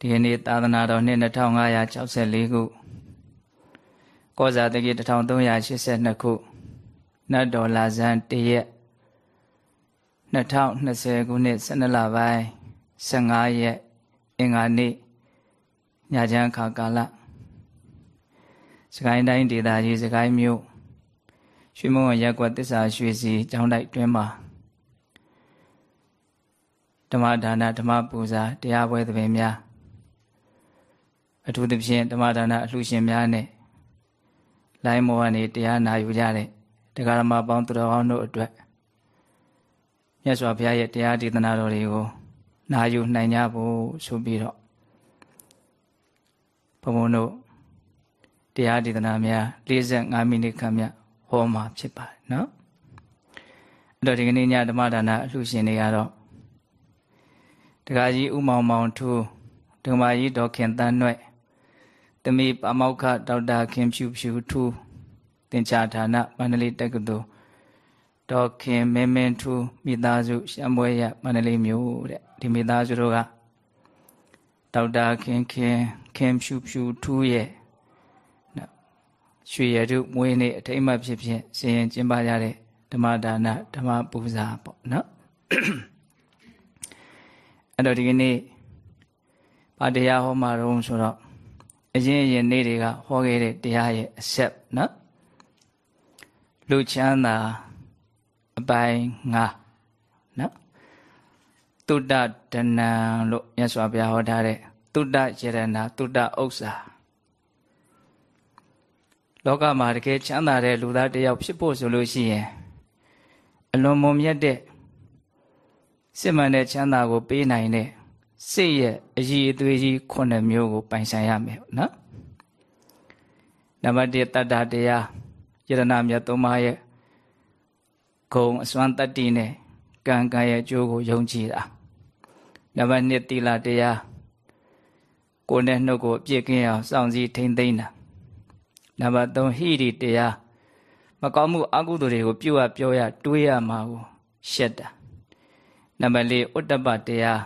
ဒီကနေ့သာသနာတော်နှစ်2564ခုကောဇာတကိ1382ခုနတ်တော်လာဇန်တရက်2020ခုနှစ်12လပိုင်း15ရက်အင်္ဂါနေ့ညချမ်းခါကာလစကိုင်းတိုင်းဒေသကြီးစကိုင်းမြို့ရွှေမုံရက်ကွက်တစ္ဆာရွှေစီကျောင်းတိုက်တွင်မှာဓမ္မဒါနဓမ္မပူဇာတရားပွဲသဘင်များ အထူးသဖြင့်ဓမ္မဒါနအလှရှင်များနဲ့လိုင်းမောကနေတရားနာယူကြတဲ့တရားဓမ္မပေါင်းသူတော်ကောင်းတို့အတွက်မြတ်စွာဘုရားရဲ့တရားဒေသနာတော်တွေကိုနာယူနိုင်ကြဖို့ဆိုပြီးတော့ဘုံဘုံတို့တရားဒေသနာများ45မိနစ်ခန့်မြဟောမှာဖြစ်ပါတယ်နော်အဲ့တော့ဒီကနေ့ညဓမ္မဒါနအလှရှင်တွေကတော့ဒကာကြီးဥမောင်မောင်ထူးဒကမာကြီးဒေါ်ခင်တန်းနှွဲ့တ မီပါမောက္ခဒေါက်တာခင်ဖြူဖြူထူးသင်္ချာဌာနမန္တလေးတက္ကသိုလ်ဒေါ်ခင်မင်းမင်းထူးမိသားစုရှမ်းပွဲရမန္တလေးမြို့တဲ့ဒီမိသားစုတို့ကဒေါက်တာခင်ခင်ခင်ဖြူဖြူထူးရဲ့ရွှေရတုမွေးနေ့အထိမ်းအမှတ်ဖြစ်ဖြစ်ဆင်ရင်ကျင်းပကြတဲ့ဓမ္မဒါနဓမ္မပူဇာပေါ့နော်အဲ့တော့ဒီကနေ့ဗာတရားဟောမှာတော့ဆိုတော့ အရင်အရင်နေ့တွေကဟောခဲ့တဲ့တရားရဲ့အဆက်နော်လူချမ်းသာအပိုင်း၅နော်တုဒ္ဒဒနံလို့မြတ်စွာဘုရားဟောထားတဲ့တုဒ္ဒယရဏတုဒ္ဒဥစ္စာလောကမှာတကယ်ချမ်းသာတဲ့လူသားတယောက်ဖြစ်ဖို့ဆိုလို့ရှိရင်အလွန်မွန်မြတ်တဲ့စစ်မှန်တဲ့ချမ်းသာကိုပေးနိုင်တဲ့ စိတ်ရဲ့အည်အသွေးကြီးခုနှစ်မျိုးကိုပိုင်ဆိုင်ရမယ်နော်နံပါတ်1တတ္တတရားယရဏမြတ်သုံးပါးရဲ့ဂုံအစွမ်းတတ္တိနဲ့ကံကံရဲ့အကျိုးကိုယုံကြည်တာနံပါတ်2သီလတရားကိုယ်နဲ့နှုတ်ကိုအပြည့်ကင်းအောင်စောင့်စည်းထိမ့်သိမ့်တာနံပါတ်3ဟိရိတရားမကောင်းမှုအကုသိုလ်တွေကိုပြုတ်ရပြောရတွေးရမှာကိုရှက်တာနံပါတ်4ဥတ္တပတရား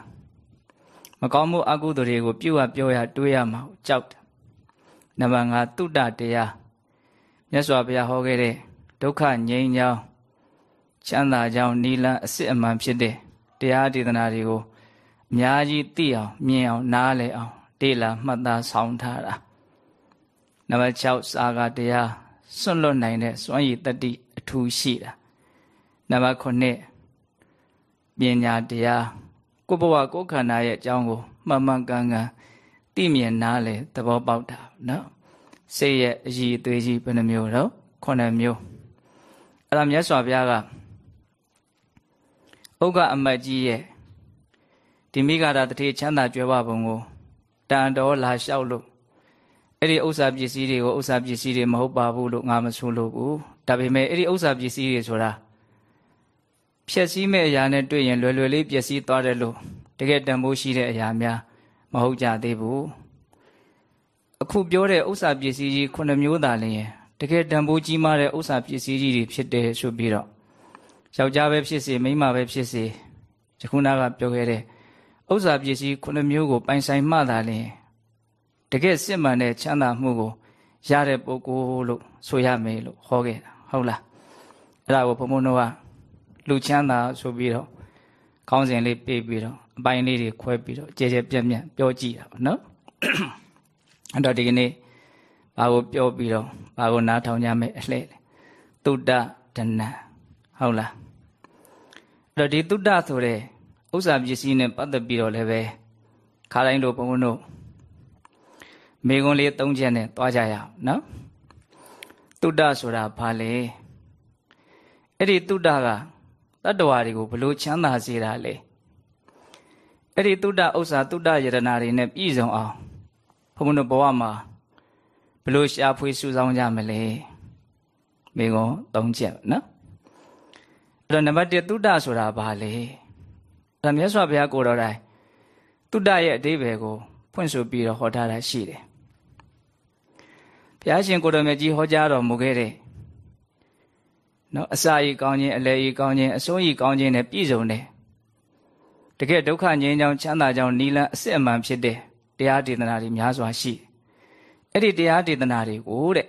မကောင်းမှုအကုသိုလ်တွေကိုပြုတ်ရပြောရတွေးရမှာကိုကြောက်တယ်နံပါတ်5တုတ္တတရားမြတ်စွာဘုရားဟောခဲ့တဲ့ဒုက္ခငြိမ်းချောင်းချမ်းသာကြောင်းနိလန်းအစစ်အမှန်ဖြစ်တဲ့တရားဒေသနာတွေကိုအများကြီးသိအောင်မြင်အောင်နားလည်အောင်တေးလာမှတ်သားဆောင်ထားတာနံပါတ်6စာကတရားစွန့်လွတ်နိုင်တဲ့စွမ်းရည်တတ္တိအထူးရှိတာနံပါတ်9ပညာတရား ကိုဘဝကိုခန္ဓာရဲ့အကြောင်းကိုမှန်မှန်ကန်ကန်သိမြင်နားလေသဘောပေါက်တာနော်စိတ်ရဲ့အည်အသွေးကြီးဘယ်နှမျိုးတော့9မျိုးအဲ့ဒါမြတ်စွာဘုရားကဥက္ကအမတ်ကြီးရဲ့ဒီမိဂရာတတိချမ်းသာကြွယ်ဝပုံကိုတန်တော်လာလျှောက်လို့အဲ့ဒီဥစ္စာပစ္စည်းတွေကိုဥစ္စာပစ္စည်းတွေမဟုတ်ပါဘူးလို့ငါမဆိုလို့ဘူးဒါပေမဲ့အဲ့ဒီဥစ္စာပစ္စည်းတွေဆိုတာ ဖြည့်ဆည်းမဲ့အရာနဲ့တွေ့ရင်လွယ်လွယ်လေးပျက်စီးသွားတယ်လို့တကယ်တန်ဖိုးရှိတဲ့အရာများမဟုတ်ကြသေးဘူးအခုပြောတဲ့ဥစ္စာပစ္စည်းကြီးခုနှစ်မျိုးသာလျင်တကယ်တန်ဖိုးကြီးမားတဲ့ဥစ္စာပစ္စည်းကြီးတွေဖြစ်တယ်ဆိုပြီးတော့ယောက်ျားပဲဖြစ်စေမိန်းမပဲဖြစ်စေယခုနကပြောခဲ့တဲ့ဥစ္စာပစ္စည်းခုနှစ်မျိုးကိုပိုင်ဆိုင်မှသာလျင်တကယ်စစ်မှန်တဲ့ချမ်းသာမှုကိုရတဲ့ပုဂ္ဂိုလ်လို့ဆိုရမယ်လို့ဟောခဲ့တာဟုတ်လားအဲ့ဒါကိုဘုံဘုံတို့က လူချမ်းသာဆိုပြီးတော့ခေါင်းစဉ်လေးပေးပြီးတော့အပိုင်းလေးတွေခွဲပြီးတော့ကြဲကြဲပြန့်ပြန့်ပြောကြည့်တာပေါ့နော်အဲ့တော့ဒီကနေ့ဘာကိုပြောပြီးတော့ဘာကိုနားထောင်ကြမယ်အလှဲ့တုဒ္ဒဒနဟုတ်လားအဲ့တော့ဒီတုဒ္ဒဆိုတဲ့ဥစ္စာပစ္စည်းနဲ့ပတ်သက်ပြီးတော့လည်းပဲခါတိုင်းလိုဘုံဘုံတို့မိကွန်းလေး၃ချက်နဲ့သွားကြရအောင်နော်တုဒ္ဒဆိုတာဘာလဲအဲ့ဒီတုဒ္ဒက တတ္တဝါတွေကိုဘလို့ချမ်းသာစေတာလဲအဲ့ဒီတုဒ္ဒဥစ္စာတုဒ္ဒယရနာတွေနဲ့ပြည့်စုံအောင်ဘုံဘုံတို့ဘဝမှာဘလို့ရှာဖွေစုဆောင်းကြမလဲမိကွန်း၃ချက်နော်အဲ့တော့နံပါတ်1တုဒ္ဒဆိုတာဘာလဲဒါမြတ်စွာဘုရားကိုတော်တိုင်တုဒ္ဒရဲ့အဓိပ္ပာယ်ကိုဖွင့်ဆိုပြီးတော့ဟောထားတာရှိတယ်ဘုရားရှင်ကိုတော်မြတ်ကြီးဟောကြားတော်မူခဲ့တဲ့ နော်အစာဤကောင်းခြင်းအလယ်ဤကောင်းခြင်းအစိုးဤကောင်းခြင်းနဲ့ပြည့်စုံတယ်တကယ်ဒုက္ခငြိမ်းချောင်းချမ်းသာကြောင်းနိလန်းအစစ်အမှန်ဖြစ်တဲ့တတရားဒေသနာတွေများစွာရှိအဲ့ဒီတရားဒေသနာတွေကိုတဲ့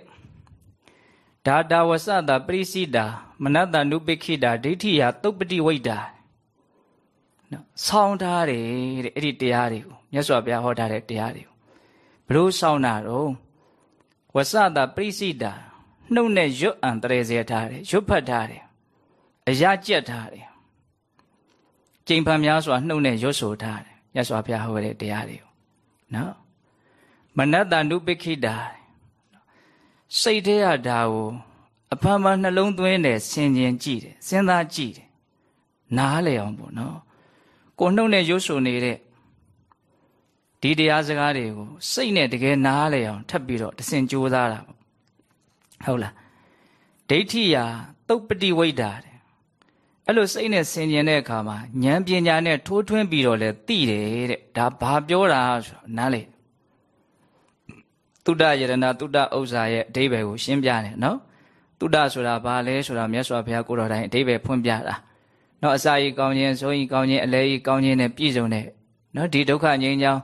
ဒါတာဝဆတာပရိစိတာမနတနုပိခိတာဒိဋ္ဌိယသုပ္ပတိဝိတာနော်ဆောင်းထားတယ်တဲ့အဲ့ဒီတရားတွေကိုမြတ်စွာဘုရားဟောထားတဲ့တရားတွေကိုဘလို့ဆောင်းတာတော့ဝဆတာပရိစိတာ နှုတ်နဲ့ရွတ်အံတရေစေထားတယ်ရွတ်ဖတ်ထားတယ်အရာကြက်ထားတယ်ကျိန်ဖန်များစွာနှုတ်နဲ့ရွတ်ဆိုထားတယ်မြတ်စွာဘုရားဟောတဲ့တရားတွေကိုနော်မနတနုပိခိတာစိတ်ထဲရတာကိုအဖမ်းဖမ်းနှလုံးသွင်းတယ်ဆင်ခြင်ကြည့်တယ်စဉ်းစားကြည့်တယ်နားလေအောင်ပေါ့နော်ကိုနှုတ်နဲ့ရွတ်ဆိုနေတဲ့ဒီတရားစကားတွေကိုစိတ်နဲ့တကယ်နားလေအောင်ထပ်ပြီးတော့တစင်ကြိုးစားတာပေါ့ ဟုတ်လားဒိဋ္ဌိယာတုတ်ပတိဝိဒ္ဓါတဲ့အဲ့လိုစိတ်နဲ့ဆင်ခြင်တဲ့အခါမှာဉာဏ်ပညာနဲ့ထိုးထွင်းပြီးတော့လဲသိတယ်တဲ့ဒါဘာပြောတာဆိုတော့နားလေတုဒ္ဒယရဏတုဒ္ဒဥစ္စာရဲ့အဓိပ္ပာယ်ကိုရှင်းပြတယ်နော်တုဒ္ဒဆိုတာဘာလဲဆိုတာမြတ်စွာဘုရားကိုတော်တိုင်အဓိပ္ပာယ်ဖွင့်ပြတာနော်အစာကြီးကောင်းခြင်းဆိုရင်ကောင်းခြင်းအလဲကြီးကောင်းခြင်းနဲ့ပြည့်စုံတဲ့နော်ဒီဒုက္ခငြိမ်းချောင်း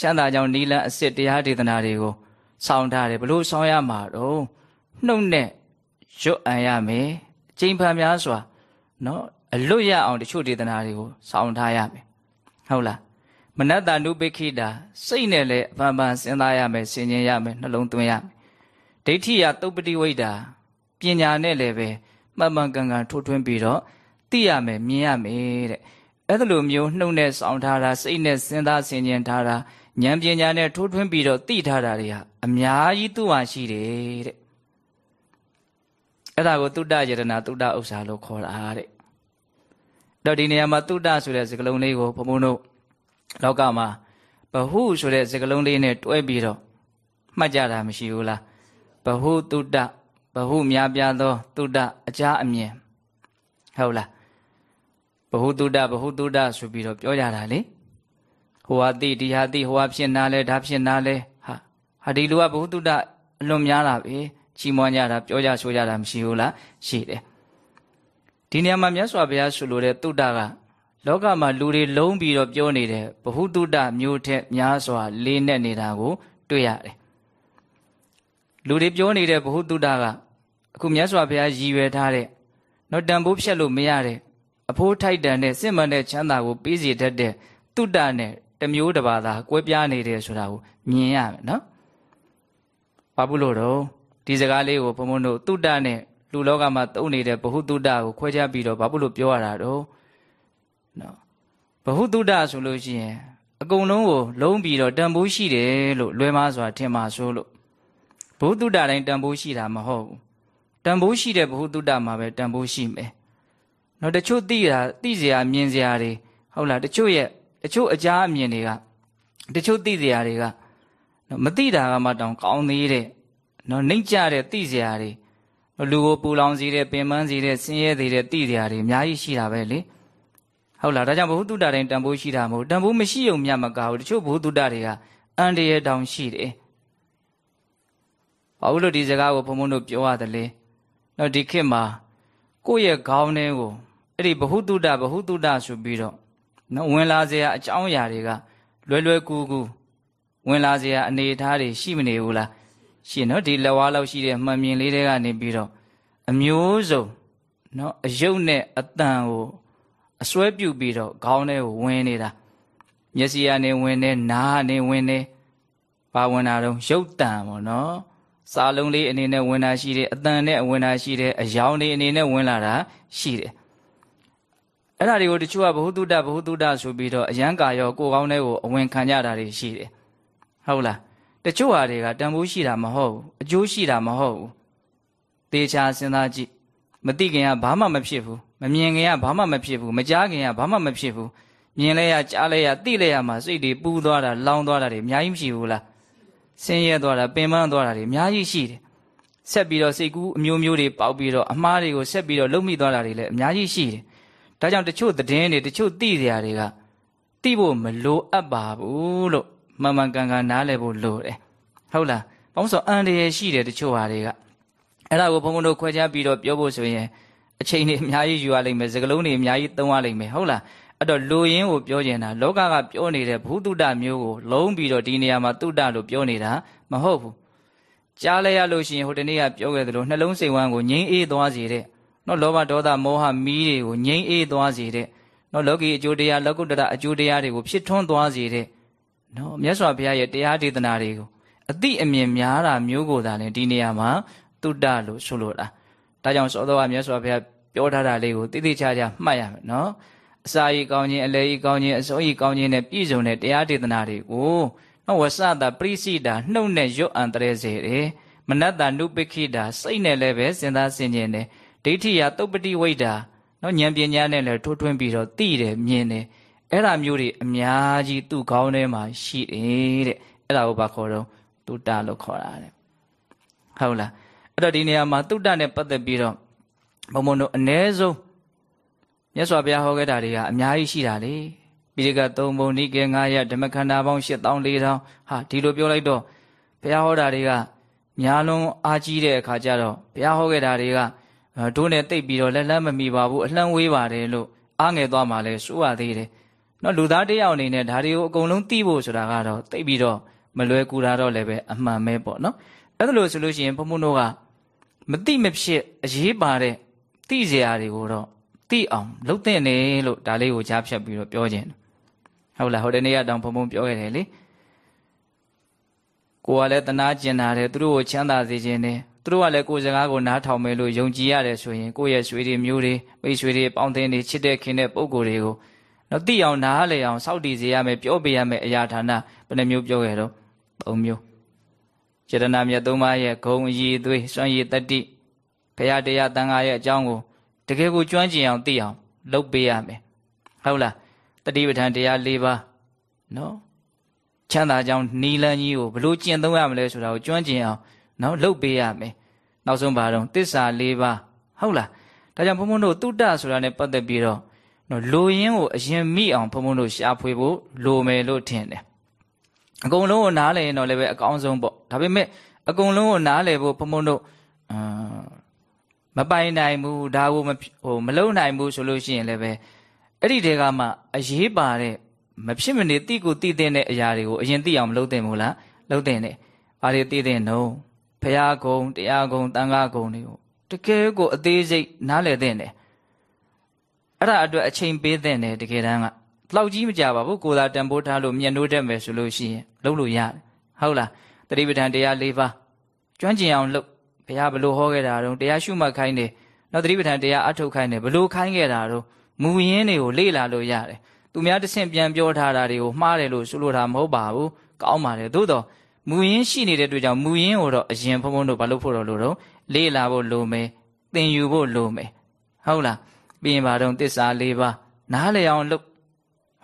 ချမ်းသာကြောင်းနိလန်အစစ်တရားဒေသနာတွေကိုဆောင်းထားတယ်ဘလို့ဆောင်းရမှာတော့ နှုတ်နဲ့ရွတ်အံရမယ်အချိန်ဖန်များစွာနော်အလွတ်ရအောင်တချို့ဒေသနာတွေကိုဆောင်းထားရမယ်ဟုတ်လားမနတ္တနုပိခိတာစိတ်နဲ့လည်းအပန်းပန်းစဉ်းစားရမယ်ဆင်ခြင်ရမယ်နှလုံးသွင်းရမယ်ဒိဋ္ဌိယသုပ္ပတိဝိဒ္ဓပညာနဲ့လည်းပဲမှန်မှန်ကန်ကန်ထိုးထွင်းပြီးတော့သိရမယ်မြင်ရမယ်တဲ့အဲ့ဒါလိုမျိုးနှုတ်နဲ့စောင့်ထားတာစိတ်နဲ့စဉ်းစားဆင်ခြင်ထားတာဉာဏ်ပညာနဲ့ထိုးထွင်းပြီးတော့သိထားတာတွေဟာအများကြီးသူ့ဟာရှိတယ်တဲ့ အဲ့ဒါကိုတုဒ္ဒယရဏတုဒ္ဒဥစ္စာလို့ခေါ်တာတဲ့တော့ဒီနေရာမှာတုဒ္ဒဆိုတဲ့စကားလုံးလေးကိုဘုံဘုံတို့လောကမှာဘဟုဆိုတဲ့စကားလုံးလေးနဲ့တွဲပြီးတော့မှတ်ကြတာမရှိဘူးလားဘဟုတုဒ္ဒဘဟုများပြားသောတုဒ္ဒအကြအမြင်ဟုတ်လားဘဟုတုဒ္ဒဘဟုတုဒ္ဒဆိုပြီးတော့ပြောကြတာလေဟိုဟာတိဒီဟာတိဟိုဟာဖြစ်နာလဲဒါဖြစ်နာလဲဟာဟာဒီလူကဘဟုတုဒ္ဒအလွန်များတာပဲ ချီးမွမ်းကြတာပြောကြဆိုကြတာမရှိဘူးလားရှိတယ်ဒီနေရာမှာမြတ်စွာဘုရားဆိုလိုတဲ့တုဒ္ဒကလောကမှာလူတွေလုံးပြီးတော့ပြောနေတဲ့ဘ ഹു တုဒ္ဒမျိုးထက်များစွာလေးနဲ့နေတာကို တွေ့ရတယ်လူတွေပြောနေတဲ့ဘ ഹു တုဒ္ဒကအခုမြတ်စွာဘုရားရည်ရွယ်ထားတဲ့တော့တန်ဖိုးဖြတ်လို့မရတဲ့အဖိုးထိုက်တန်တဲ့စစ်မှန်တဲ့ချမ်းသာကိုပေးစီတတ်တဲ့တုဒ္ဒနဲ့တမျိုးတစ်ပါးသာကွဲပြားနေတယ်ဆိုတာကိုမြင်ရမယ်နော်။ဘာဘူးလို့တော့ ဒီစကားလေးကိုဘုံဘုံတို့တုတ္တနဲ့လူလောကမှာသုံးနေတဲ့ဘဟုတုတ္တကိုခွဲခြားပြီးတော့ဘာဖြစ်လို့ပြောရတာတော့နော်ဘဟုတုတ္တဆိုလို့ရှိရင်အကုန်လုံးကိုလုံးပြီးတော့တန်ဖိုးရှိတယ်လို့လွယ်မစွာထင်ပါဆိုလို့ဘဟုတုတ္တတိုင်းတန်ဖိုးရှိတာမဟုတ်ဘူးတန်ဖိုးရှိတဲ့ဘဟုတုတ္တမှာပဲတန်ဖိုးရှိမယ်နော်တချို့သိတာသိစရာမြင်စရာတွေဟုတ်လားတချို့ရဲ့တချို့အကြအမြင်တွေကတချို့သိစရာတွေကမသိတာကမှတောင်ကောင်းသေးတဲ့ နော်နှိမ့်ကြတဲ့သိစရာတွေလူကိုပူလောင်စေတဲ့ပင်ပန်းစေတဲ့ဆင်းရဲစေတဲ့သိစရာတွေအများကြီးရှိတာပဲလေဟုတ်လားဒါကြောင့်ဘုဟုတုတ္တတိုင်းတန်ဖိုးရှိတာမဟုတ်တန်ဖိုးမရှိုံမြတ်မကဘူးတချို့ဘုဟုတုတ္တတွေကအန္တရာယ်တောင်ရှိတယ်ဘာလို့လို့ဒီစကားကိုဘုံဘုံတို့ပြောရတယ်လေနော်ဒီခေတ်မှာကိုယ့်ရဲ့ခေါင်းထဲကိုအဲ့ဒီဘ ഹു တုဒ္ဒဘ ഹു တုဒ္ဒဆိုပြီးတော့နော်ဝင်လာစရာအကြောင်းအရာတွေကလွယ်လွယ်ကူကူဝင်လာစရာအနေအထားတွေရှိမနေဘူးလား ရှိနော်ဒီလက်ဝါးလောက်ရှိတဲ့မှန်မြင်လေးတွေကနေပြီးတော့အမျိုးစုံနော်အယုတ်နဲ့အတန်ကိုအစွဲပြုတ်ပြီးတော့ခေါင်းထဲကိုဝင်နေတာမျက်စိကနေဝင်နေနားကနေဝင်နေပါဝင်တာတော့ရုပ်တန်ပေါ့နော်စာလုံးလေးအနေနဲ့ဝင်တာရှိတယ်အတန်နဲ့ဝင်တာရှိတယ်အယောင်လေးအနေနဲ့ဝင်လာတာရှိတယ်အဲ့ဒါတွေကိုတချို့ကဘ ഹു တုတ္တဘ ഹു တုတ္တဆိုပြီးတော့အယံကာရောကိုကောင်းတဲ့ကိုအဝင်ခံကြတာတွေရှိတယ်ဟုတ်လား တချို့ဟာတွေကတန်ဖိုးရှိတာမဟုတ်ဘူးအကျိုးရှိတာမဟုတ်ဘူးသေချာစဉ်းစားကြည့်မသိခင်ကဘာမှမဖြစ်ဘူးမမြင်ခင်ကဘာမှမဖြစ်ဘူးမကြားခင်ကဘာမှမဖြစ်ဘူးမြင်လဲရကြားလဲရသိလဲရမှာစိတ်တွေပူသွားတာလောင်းသွားတာတွေအများကြီးမရှိဘူးလားဆင်းရဲသွားတာပင်ပန်းသွားတာတွေအများကြီးရှိတယ်ဆက်ပြီးတော့စိတ်ကူးအမျိုးမျိုးတွေပေါက်ပြီးတော့အမှားတွေကိုဆက်ပြီးတော့လုံမိသွားတာတွေလည်းအများကြီးရှိတယ်ဒါကြောင့်တချို့သတင်းတွေတချို့သိစရာတွေကသိဖို့မလိုအပ်ပါဘူးလို့ မှန်မှန်ကန်ကန်နားလည်ဖို့လိုတယ်ဟုတ်လားဘာလို့ဆိုအန်တရယ်ရှိတယ်တချို့ဟာတွေကအဲ့ဒါကိုဘုံဘုံတို့ခွဲခြားပြီးတော့ပြောဖို့ဆိုရင်အချိန်တွေအများကြီးယူရလိမ့်မယ်စကလုံးတွေအများကြီးသုံးရလိမ့်မယ်ဟုတ်လားအဲ့တော့လူရင်းကိုပြောကျင်တာလောကကပြောနေတဲ့ဘုတုတ္တမျိုးကိုလုံးပြီးတော့ဒီနေရာမှာတုတ္တလို့ပြောနေတာမဟုတ်ဘူးကြားလဲရလို့ရှိရင်ဟိုတနေ့ကပြောခဲ့သလိုနှလုံးစိတ်ဝမ်းကိုငြိမ်းအေးသွားစေတဲ့နော်လောဘဒေါသမောဟမီးတွေကိုငြိမ်းအေးသွားစေတဲ့နော်လောကီအကျိုးတရားလောကုတ္တရအကျိုးတရားတွေကိုဖြစ်ထွန်းသွားစေတဲ့ နော်မြတ်စွာဘုရားရဲ့တရားဒေသနာတွေကိုအတိအမြင်များတာမျိုးကိုသာလေဒီနေရာမှာတုတ္တလို့ဆိုလိုတာဒါကြောင့်သောတော်ကမြတ်စွာဘုရားပြောထားတာလေးကိုတိတိကျကျမှတ်ရမယ်နော်အစာဤကောင်းခြင်းအလဲဤကောင်းခြင်းအစိုးဤကောင်းခြင်းနဲ့ပြည့်စုံတဲ့တရားဒေသနာတွေကိုနော်ဝဆတာပရိစိတာနှုတ်နဲ့ရွတ်အံတရဲစေတယ်မနတ္တနုပိခိတာစိတ်နဲ့လည်းပဲစဉ်းစားဆင်ခြင်တယ်ဒိဋ္ဌိယသုပ္ပတိဝိဒ္ဓာနော်ဉာဏ်ပညာနဲ့လည်းထိုးထွင်းပြီးတော့သိတယ်မြင်တယ် အဲ့ဒါမျိုးတွေအများကြီးသူ့ခေါင်းထဲမှာရှိတယ်တဲ့အဲ့ဒါကိုဘာခေါ်တော့တုတ္တလို့ခေါ်တာတဲ့ဟုတ်လားအဲ့တော့ဒီနေရာမှာတုတ္တနဲ့ပတ်သက်ပြီးတော့ဘုံဘုံတို့အ ਨੇ ဆုံးမြတ်စွာဘုရားဟောခဲ့တာတွေကအများကြီးရှိတာလေပိဋကသုံးပုံနိကေ9ရက်ဓမ္မခန္ဓာပေါင်း8400ဟာဒီလိုပြောလိုက်တော့ဘုရားဟောတာတွေကများလုံးအားကြီးတဲ့အခါကျတော့ဘုရားဟောခဲ့တာတွေကတို့နဲ့တိတ်ပြီးတော့လက်လက်မမီပါဘူးအလှမ်းဝေးပါတယ်လို့အားငယ်သွားမှလည်းစိုးရသေးတယ် နော်လူသားတယောက်အနေနဲ့ဒါတွေကိုအကုန်လုံးသိဖို့ဆိုတာကတော့တိတ်ပြီးတော့မလွယ်ကူတာတော့လည်းပဲအမှန်ပဲပေါ့နော်အဲ့ဒါလို့ဆိုလို့ရှိရင်ဘုံဘုံတို့ကမသိမဖြစ်အရေးပါတဲ့သိစရာတွေကိုတော့သိအောင်လုပ်တဲ့နေလို့ဒါလေးကိုကြားဖြတ်ပြီးတော့ပြောခြင်းဟုတ်လားဟိုတနေ့ကတောင်ဘုံဘုံပြောခဲ့တယ်လေကိုကလည်းတနာကျင်တာတယ်သူတို့ကိုချမ်းသာစေခြင်းတယ်သူတို့ကလည်းကိုယ်စကားကိုနားထောင်မယ်လို့ယုံကြည်ရတယ်ဆိုရင်ကိုယ့်ရဲ့ဆွေတွေမျိုးတွေမိတ်ဆွေတွေပေါင်းသင်းတွေချစ်တဲ့ခင်တဲ့ပုံကိုယ်တွေကို တော့သိအောင်နားလေအောင်စောင့်တည်စေရမယ်ပြောပေးရမယ်အရာဌာနဘယ်နှမျိုးပြောခဲ့တော့၃မျိုးစေတနာမြတ်သုံးပါးရဲ့ဂုံအည်သွေးစွမ်းရည်တတိဘုရားတရားတန်ခါရဲ့အကြောင်းကိုတကယ်ကိုကျွမ်းကျင်အောင်သိအောင်လုပ်ပေးရမယ်ဟုတ်လားတတိပဋ္ဌာန်တရား၄ပါးနော်ချမ်းသာကြောင်းနီလန်းကြီးကိုဘလို့ကျင့်သုံးရမလဲဆိုတာကိုကျွမ်းကျင်အောင်နော်လှုပ်ပေးရမယ်နောက်ဆုံးပါတော့တစ္ဆာ၄ပါးဟုတ်လားဒါကြောင့်ဘုန်းဘုန်းတို့တုတ္တဆိုတာနဲ့ပတ်သက်ပြီးတော့ နော်လိုရင်းကိုအရင်မိအောင်ဘုန်းဘုန်းတို့ရှာဖွေဖို့လိုမယ်လို့ထင်တယ်အကုန်လုံးကိုနားလည်ရင်တော့လည်းပဲအကောင်းဆုံးပေါ့ဒါပေမဲ့အကုန်လုံးကိုနားလည်ဖို့ဘုန်းဘုန်းတို့အာမပိုင်နိုင်ဘူးဒါကိုမဟိုမလုံနိုင်ဘူးဆိုလို့ရှိရင်လည်းပဲအဲ့ဒီတဲကမှအရေးပါတဲ့မဖြစ်မနေတိကိုတိတဲ့အရာတွေကိုအရင်သိအောင်မလုပ်သင့်ဘူးလားလုပ်သင့်တယ်။ဘာတွေသိသင့်နှုံးဖရာဂုံတရားဂုံတန်ခါဂုံတွေကိုတကယ်ကိုအသေးစိတ်နားလည်သင့်တယ် အဲ့ဒါအတွက်အချိန်ပေးသင့်တယ်တကယ်တမ်းကလောက်ကြီးမကြပါဘူးကိုယ်သာတန်ဖိုးထားလို့မျက်နှိုးတက်မယ်ဆိုလို့ရှိရင်လုပ်လို့ရတယ်ဟုတ်လားတတိပဋ္ဌာန်တရား၄ပါးကျွမ်းကျင်အောင်လုပ်ဘုရားဘလို့ဟောခဲ့တာတော့တရားရှုမှတ်ခိုင်းတယ်နောက်တတိပဋ္ဌာန်တရားအထုတ်ခိုင်းတယ်ဘလို့ခိုင်းခဲ့တာတော့မူရင်းတွေကိုလေ့လာလို့ရတယ်သူများတဆင့်ပြန်ပြောထားတာတွေကိုမှားတယ်လို့ဆိုလိုတာမဟုတ်ပါဘူးကောင်းပါတယ်သို့တော့မူရင်းရှိနေတဲ့အတွက်ကြောင့်မူရင်းကိုတော့အရင်ဘုံဘုံတို့ဘာလို့ဖို့တော့လို့တော့လေးလာဖို့လိုမယ်သင်ယူဖို့လိုမယ်ဟုတ်လား ပြီးရင်ဘာတော့တစ္ဆာ၄ပါးနားလည်အောင်လုပ်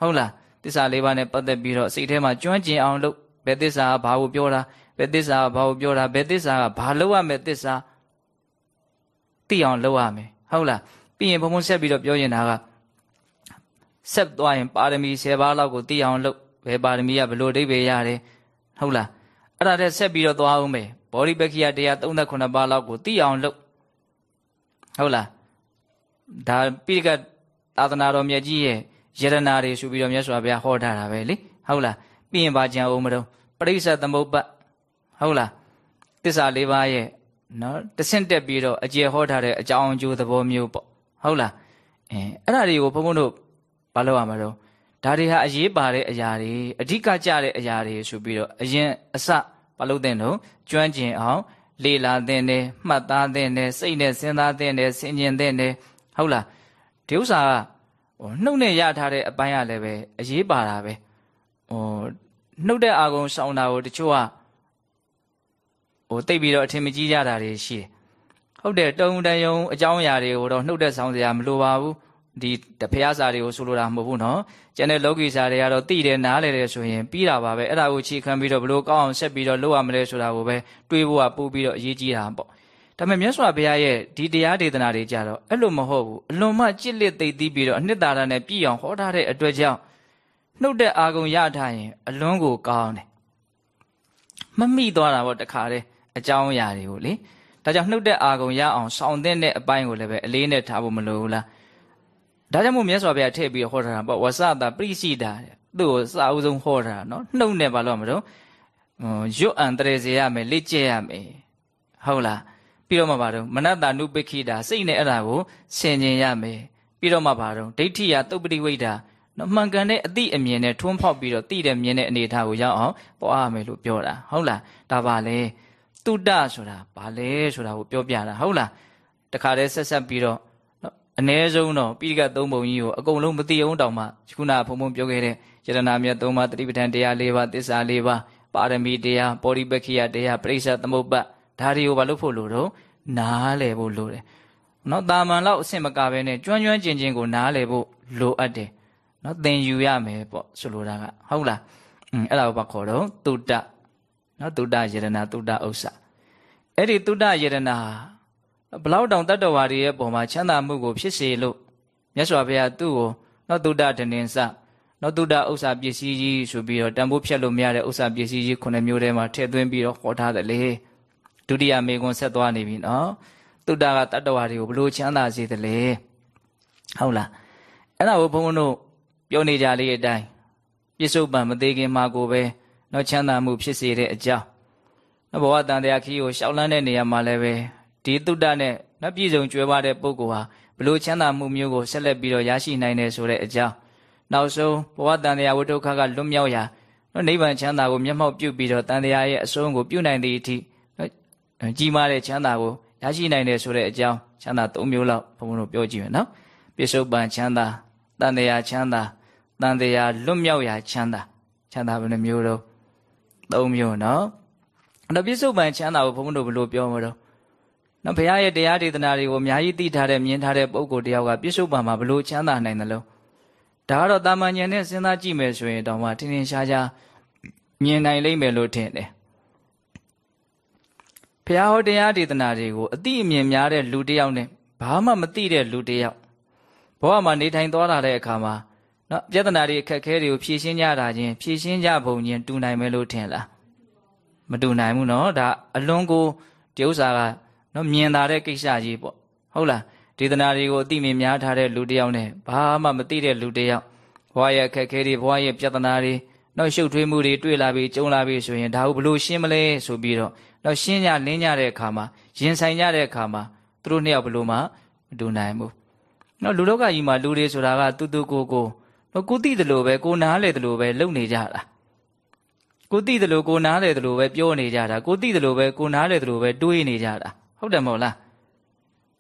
ဟုတ်လားတစ္ဆာ၄ပါးနဲ့ပတ်သက်ပြီးတော့စိတ်ထဲမှာကျွမ်းကျင်အောင်လုပ်ဘယ်တစ္ဆာကဘာကိုပြောတာဘယ်တစ္ဆာကဘာကိုပြောတာဘယ်တစ္ဆာကဘာလုပ်ရမယ်တစ္ဆာသိအောင်လုပ်ရမယ်ဟုတ်လားပြီးရင်ဘုံဘုံဆက်ပြီးတော့ပြောရင်တာကဆက်သွားရင်ပါရမီ10ပါးလောက်ကိုသိအောင်လုပ်ဘယ်ပါရမီကဘလို့အဓိပ္ပာယ်ရတယ်ဟုတ်လားအဲ့ဒါတဲ့ဆက်ပြီးတော့သွားအောင်မယ်ဘောဓိပက္ခိယတရား38ပါးလောက်ကိုသိအောင်လုပ်ဟုတ်လား ဒါပိဋကသာသနာတော်မြတ်ကြီးရဲ့ယရနာတွေဆိုပြီးတော့မြတ်စွာဘုရားဟောထားတာပဲလေဟုတ်လားပြီးရင်ပါကြံအောင်မတော့ပရိစ္ဆေသမုပ္ပတ်ဟုတ်လားတစ္ဆာလေးပါးရဲ့နော်တဆင့်တက်ပြီးတော့အကျေဟောထားတဲ့အကြောင်းအကျိုးသဘောမျိုးပေါ့ဟုတ်လားအဲအဲ့ဒါတွေကိုဘုန်းဘုန်းတို့ဘာလို့ရမှာတော့ဒါတွေဟာအရေးပါတဲ့အရာတွေအဓိကကျတဲ့အရာတွေဆိုပြီးတော့အရင်အစမလုပ်တဲ့တော့ကျွမ်းကျင်အောင်လေ့လာသင့်တယ်မှတ်သားသင့်တယ်စိတ်နဲ့စဉ်းစားသင့်တယ်ဆင်ခြင်သင့်တယ် ဟုတ်လားဒီဥစ္စာကဟိုနှုတ်နဲ့ရထားတဲ့အပိုင်းကလည်းပဲအရေးပါတာပဲဟိုနှုတ်တဲ့အာကုံစောင်းတာကိုတချို့ကဟိုတိတ်ပြီးတော့အထင်မကြီးကြတာတွေရှိတယ်ဟုတ်တယ်တုံတယုံအကြောင်းအရာတွေကိုတော့နှုတ်တဲ့ဆောင်စရာမလိုပါဘူးဒီတဖျားစာတွေကိုဆိုလိုတာမဟုတ်ဘူးနော်ကျန်တဲ့လောကီစာတွေကတော့သိတယ်နားလည်တယ်ဆိုရင်ပြီးတာပါပဲအဲ့ဒါကိုခြေခံပြီးတော့ဘလို့ကောင်းအောင်ဆက်ပြီးတော့လုပ်ရမလဲဆိုတာကိုပဲတွေးဖို့ကပို့ပြီးတော့အရေးကြီးတာပေါ့ ဒါပေမဲ့မြတ်စွာဘုရားရဲ့ဒီတရားဒေသနာတွေကြတော့အဲ့လိုမဟုတ်ဘူးအလွန်မှကြစ်လက်သိသိပြီးတော့အနှစ်သာရနဲ့ပြည်အောင်ဟောထားတဲ့အတွက်ကြောင့်နှုတ်တဲ့အာဂုံရထားရင်အလွန်ကိုကောင်းတယ်မမိသွားတာပေါ့တခါတည်းအကြောင်းအရာတွေကိုလေဒါကြောင့်နှုတ်တဲ့အာဂုံရအောင်စောင့်တဲ့အပိုင်းကိုလည်းပဲအလေးနဲ့ထားဖို့မလိုဘူးလားဒါကြောင့်မို့မြတ်စွာဘုရားထည့်ပြီးဟောထားတာပေါ့ဝဆတာပရိစိတာသူ့ကိုစာအုပ်ဆုံးဟောထားတာနော်နှုတ်နဲ့ဘာလို့မလို့ရွတ်အန်တရေစေရမယ်လက်ကျက်ရမယ်ဟုတ်လား ပြီးတော့မှဘာတော့မနတ္တနုပိခိတာစိတ်နဲ့အဲ့ဒါကိုဆင်ញင်ရမယ်ပြီးတော့မှဘာတော့ဒိဋ္ဌိယသုပ္ပတိဝိဒ္ဓနော်မှန်ကန်တဲ့အတိအမြင်နဲ့ထွန်းဖောက်ပြီးတော့တိတဲ့မြင်တဲ့အနေအထားကိုရောက်အောင်ပွားရမယ်လို့ပြောတာဟုတ်လားဒါပါလေတုတ္တဆိုတာဘာလဲဆိုတာကိုပြောပြတာဟုတ်လားတခါတည်းဆက်ဆက်ပြီးတော့အ ਨੇ ဆုံးတော့ပိဋကသုံးပုံကြီးကိုအကုန်လုံးမသိအောင်တောင်မှခုနဘုံဘုံပြောခဲ့တဲ့ယတနာမြတ်သုံးပါးတတိပဋ္ဌာန်တရား၄ပါးသစ္စာ၄ပါးပါရမီတရားပောရိပက္ခိယတရားပရိစ္ဆသမုပ္ပတ် ဒါတွေကိုဘာလို့ဖို့လို့တော့နားလည်ဖို့လိုတယ်နော်တာမန်လောက်အဆင့်မကပဲနဲ့ကျွမ်းကျွမ်းကျင်ကျင်ကိုနားလည်ဖို့လိုအပ်တယ်နော်သင်ယူရမယ်ပေါ့ဆိုလိုတာကဟုတ်လားอืมအဲ့ဒါကိုဘာခေါ်တော့တုတ္တနော်တုတ္တယရဏတုတ္တဥစ္စာအဲ့ဒီတုတ္တယရဏဘလောက်တောင်တတ္တဝါတွေရဲ့ပုံမှာချမ်းသာမှုကိုဖြစ်စေလို့မြတ်စွာဘုရားသူ့ကိုနော်တုတ္တဒနင်္စနော်တုဒ္ဒဥစ္စာပစ္စည်းကြီးဆိုပြီးတော့တန်ဖိုးဖြတ်လို့မရတဲ့ဥစ္စာပစ္စည်းကြီးခုနှစ်မျိုးထဲမှာထည့်သွင်းပြီးတော့ဟောထားတယ်လေ ဒုတိယမေကွန်ဆက်သွားနေပြီနော်တုဒ္ဒကတတ္တဝါတွေကိုဘလို့ချမ်းသာစေတယ်လေဟုတ်လားအဲ့ဒါကိုဘုန်းဘုန်းတို့ပြောနေကြလေးအတိုင်းပြစ္ဆုတ်ပံမသေးခင်မှာကိုပဲနော်ချမ်းသာမှုဖြစ်စေတဲ့အကြောင်းနော်ဘဝတန်တရားခီးကိုရှောက်လန်းတဲ့နေရာမှာလည်းပဲဒီတုဒ္ဒနဲ့နော်ပြည့်စုံကြွယ်ဝတဲ့ပုဂ္ဂိုလ်ဟာဘလို့ချမ်းသာမှုမျိုးကိုဆက်လက်ပြီးတော့ရရှိနိုင်တယ်ဆိုတဲ့အကြောင်းနောက်ဆုံးဘဝတန်တရားဝိဒုက္ခကလွတ်မြောက်ရာနော်နိဗ္ဗာန်ချမ်းသာကိုမျက်မှောက်ပြုပြီးတော့တန်တရားရဲ့အဆုံးကိုပြုနိုင်သည့်အထိနော် ကြီးမားတဲ့ချမ်းသာကိုရရှိနိုင်တယ်ဆိုတဲ့အကြောင်းချမ်းသာ၃မျိုးလောက်ဘုံဘုံတို့ပြောကြည့်မယ်နော်ပြစ္ဆုတ်ပံချမ်းသာတန်တရားချမ်းသာတန်တရားလွတ်မြောက်ရာချမ်းသာချမ်းသာဘယ်နှမျိုးတော့၃မျိုးနော်အဲ့တော့ပြစ္ဆုတ်ပံချမ်းသာကိုဘုံဘုံတို့ဘယ်လိုပြောမလို့နော်ဘုရားရဲ့တရားဒေသနာတွေကိုအများကြီးသိထားတဲ့မြင်ထားတဲ့ပုဂ္ဂိုလ်တယောက်ကပြစ္ဆုတ်ပံမှာဘယ်လိုချမ်းသာနိုင်တယ်လို့ဒါကတော့တာမန်ဉာဏ်နဲ့စဉ်းစားကြည့်မယ်ဆိုရင်တောင်မှထင်ထင်ရှားရှားမြင်နိုင်လိမ့်မယ်လို့ထင်တယ် ဘုရားဟောတရားဒေသနာတွေကိုအတိအမြင်များတဲ့လူတယောက်နဲ့ဘာမှမသိတဲ့လူတယောက်ဘဝမှာနေထိုင်သွားလာတဲ့အခါမှာနော်ပြဿနာတွေအခက်အခဲတွေကိုဖြေရှင်းကြတာချင်းဖြေရှင်းကြပုံချင်းတူနိုင်မယ်လို့ထင်လားမတူနိုင်ဘူးနော်ဒါအလွန်ကိုဒီဥစ္စာကနော်မြင်သာတဲ့ကိစ္စကြီးပေါ့ဟုတ်လားဒေသနာတွေကိုအသိမြင်များထားတဲ့လူတယောက်နဲ့ဘာမှမသိတဲ့လူတယောက်ဘဝရဲ့အခက်အခဲတွေဘဝရဲ့ပြဿနာတွေနောက်ရှုပ်ထွေးမှုတွေတွေ့လာပြီးကြုံလာပြီးဆိုရင်ဒါကိုဘလို့ရှင်းမလဲဆိုပြီးတော့ နောက်ရှင်းကြလင်းကြတဲ့အခါမှာရင်ဆိုင်ကြတဲ့အခါမှာသူတို့နှစ်ယောက်ဘလို့မှမတူနိုင်ဘူးနောက်လူလောကကြီးမှာလူတွေဆိုတာကတူတူကိုကိုကိုသိတယ်လို့ပဲကိုနားလေတယ်လို့ပဲလုပ်နေကြတာကိုသိတယ်လို့ကိုနားလေတယ်လို့ပဲပြောနေကြတာကိုသိတယ်လို့ပဲကိုနားလေတယ်လို့ပဲတွေးနေကြတာဟုတ်တယ်မဟုတ်လား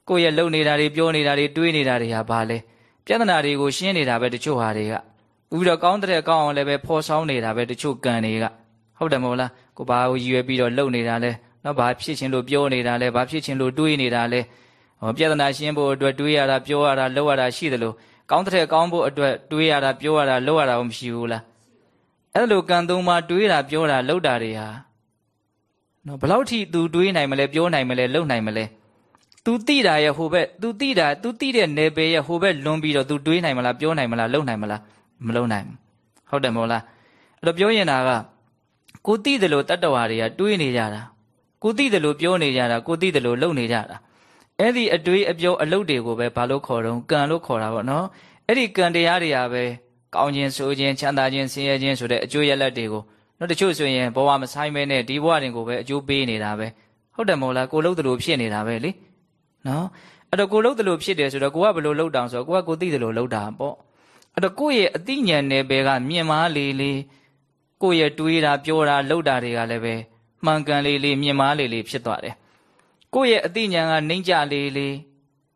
ကိုယ့်ရဲ့လုပ်နေတာတွေပြောနေတာတွေတွေးနေတာတွေဟာဘာလဲပြဿနာတွေကိုရှင်းနေတာပဲတချို့ဟာတွေကပြီးတော့ကောင်းတဲ့ကောင်းအောင်လည်းပဲဖော်ဆောင်နေတာပဲတချို့ကံတွေကဟုတ်တယ်မဟုတ်လားကိုဘာကိုရည်ရွယ်ပြီးတော့လုပ်နေတာလဲနော်ဘာဖြစ်ချင်းလို့ပြောနေတာလဲဘာဖြစ်ချင်းလို့တွေးနေတာလဲဟောပြဿနာရှင်းဖို့အတွက်တွေးရတာပြောရတာလုပ်ရတာရှိတယ်လို့ကောင်းတဲ့ကောင်းဖို့အတွက်တွေးရတာပြောရတာလုပ်ရတာမရှိဘူးလားအဲ့လိုကံသုံးပါတွေးတာပြောတာလုပ်တာတွေဟာနော်ဘလောက်ထိ तू တွေးနိုင်မလဲပြောနိုင်မလဲလုပ်နိုင်မလဲ तू တိတာရဲ့ဟိုဘက် तू တိတာ तू တိတဲ့နယ်ပယ်ရဲ့ဟိုဘက်လွန်ပြီးတော့ तू တွေးနိုင်မလားပြောနိုင်မလားလုပ်နိုင်မလားမလုပ်နိုင်ဘူးဟုတ်တယ်မဟုတ်လားအဲ့တော့ပြောရင်တာက ကိုတိတယ်လို့တတ္တဝါတွေကတွေးနေကြတာကိုတိတယ်လို့ပြောနေကြတာကိုတိတယ်လို့လုပ်နေကြတာအဲ့ဒီအတွေးအပြောအလုပ်တွေကိုပဲဘာလို့ခေါ်တော့ကံလို့ခေါ်တာပေါ့နော်အဲ့ဒီကံတရားတွေကပဲကောင်းခြင်းဆိုခြင်းချမ်းသာခြင်းဆင်းရဲခြင်းဆိုတဲ့အကျိုးရလဒ်တွေကိုနော်တချို့ဆိုရင်ဘဝမဆိုင်မဲနဲ့ဒီဘဝတင်ကိုပဲအကျိုးပေးနေတာပဲဟုတ်တယ်မဟုတ်လားကိုလှုပ်တယ်လို့ဖြစ်နေတာပဲလေနော်အဲ့တော့ကိုလှုပ်တယ်လို့ဖြစ်တယ်ဆိုတော့ကိုကဘယ်လိုလှုပ်တောင်ဆိုတော့ကိုကကိုသိတယ်လို့လှုပ်တာပေါ့အဲ့တော့ကိုယ့်ရဲ့အသိဉာဏ်နယ်ပယ်ကမြင်မာလေးလေး ကိုယ့်ရဲ့တွေးတာပြောတာလှုပ်တာတွေကလည်းပဲမှန်ကန်လေးလေးမြင်မာလေးလေးဖြစ်သွားတယ်ကိုယ့်ရဲ့အသိဉာဏ်ကနှိမ့်ကြလေးလေး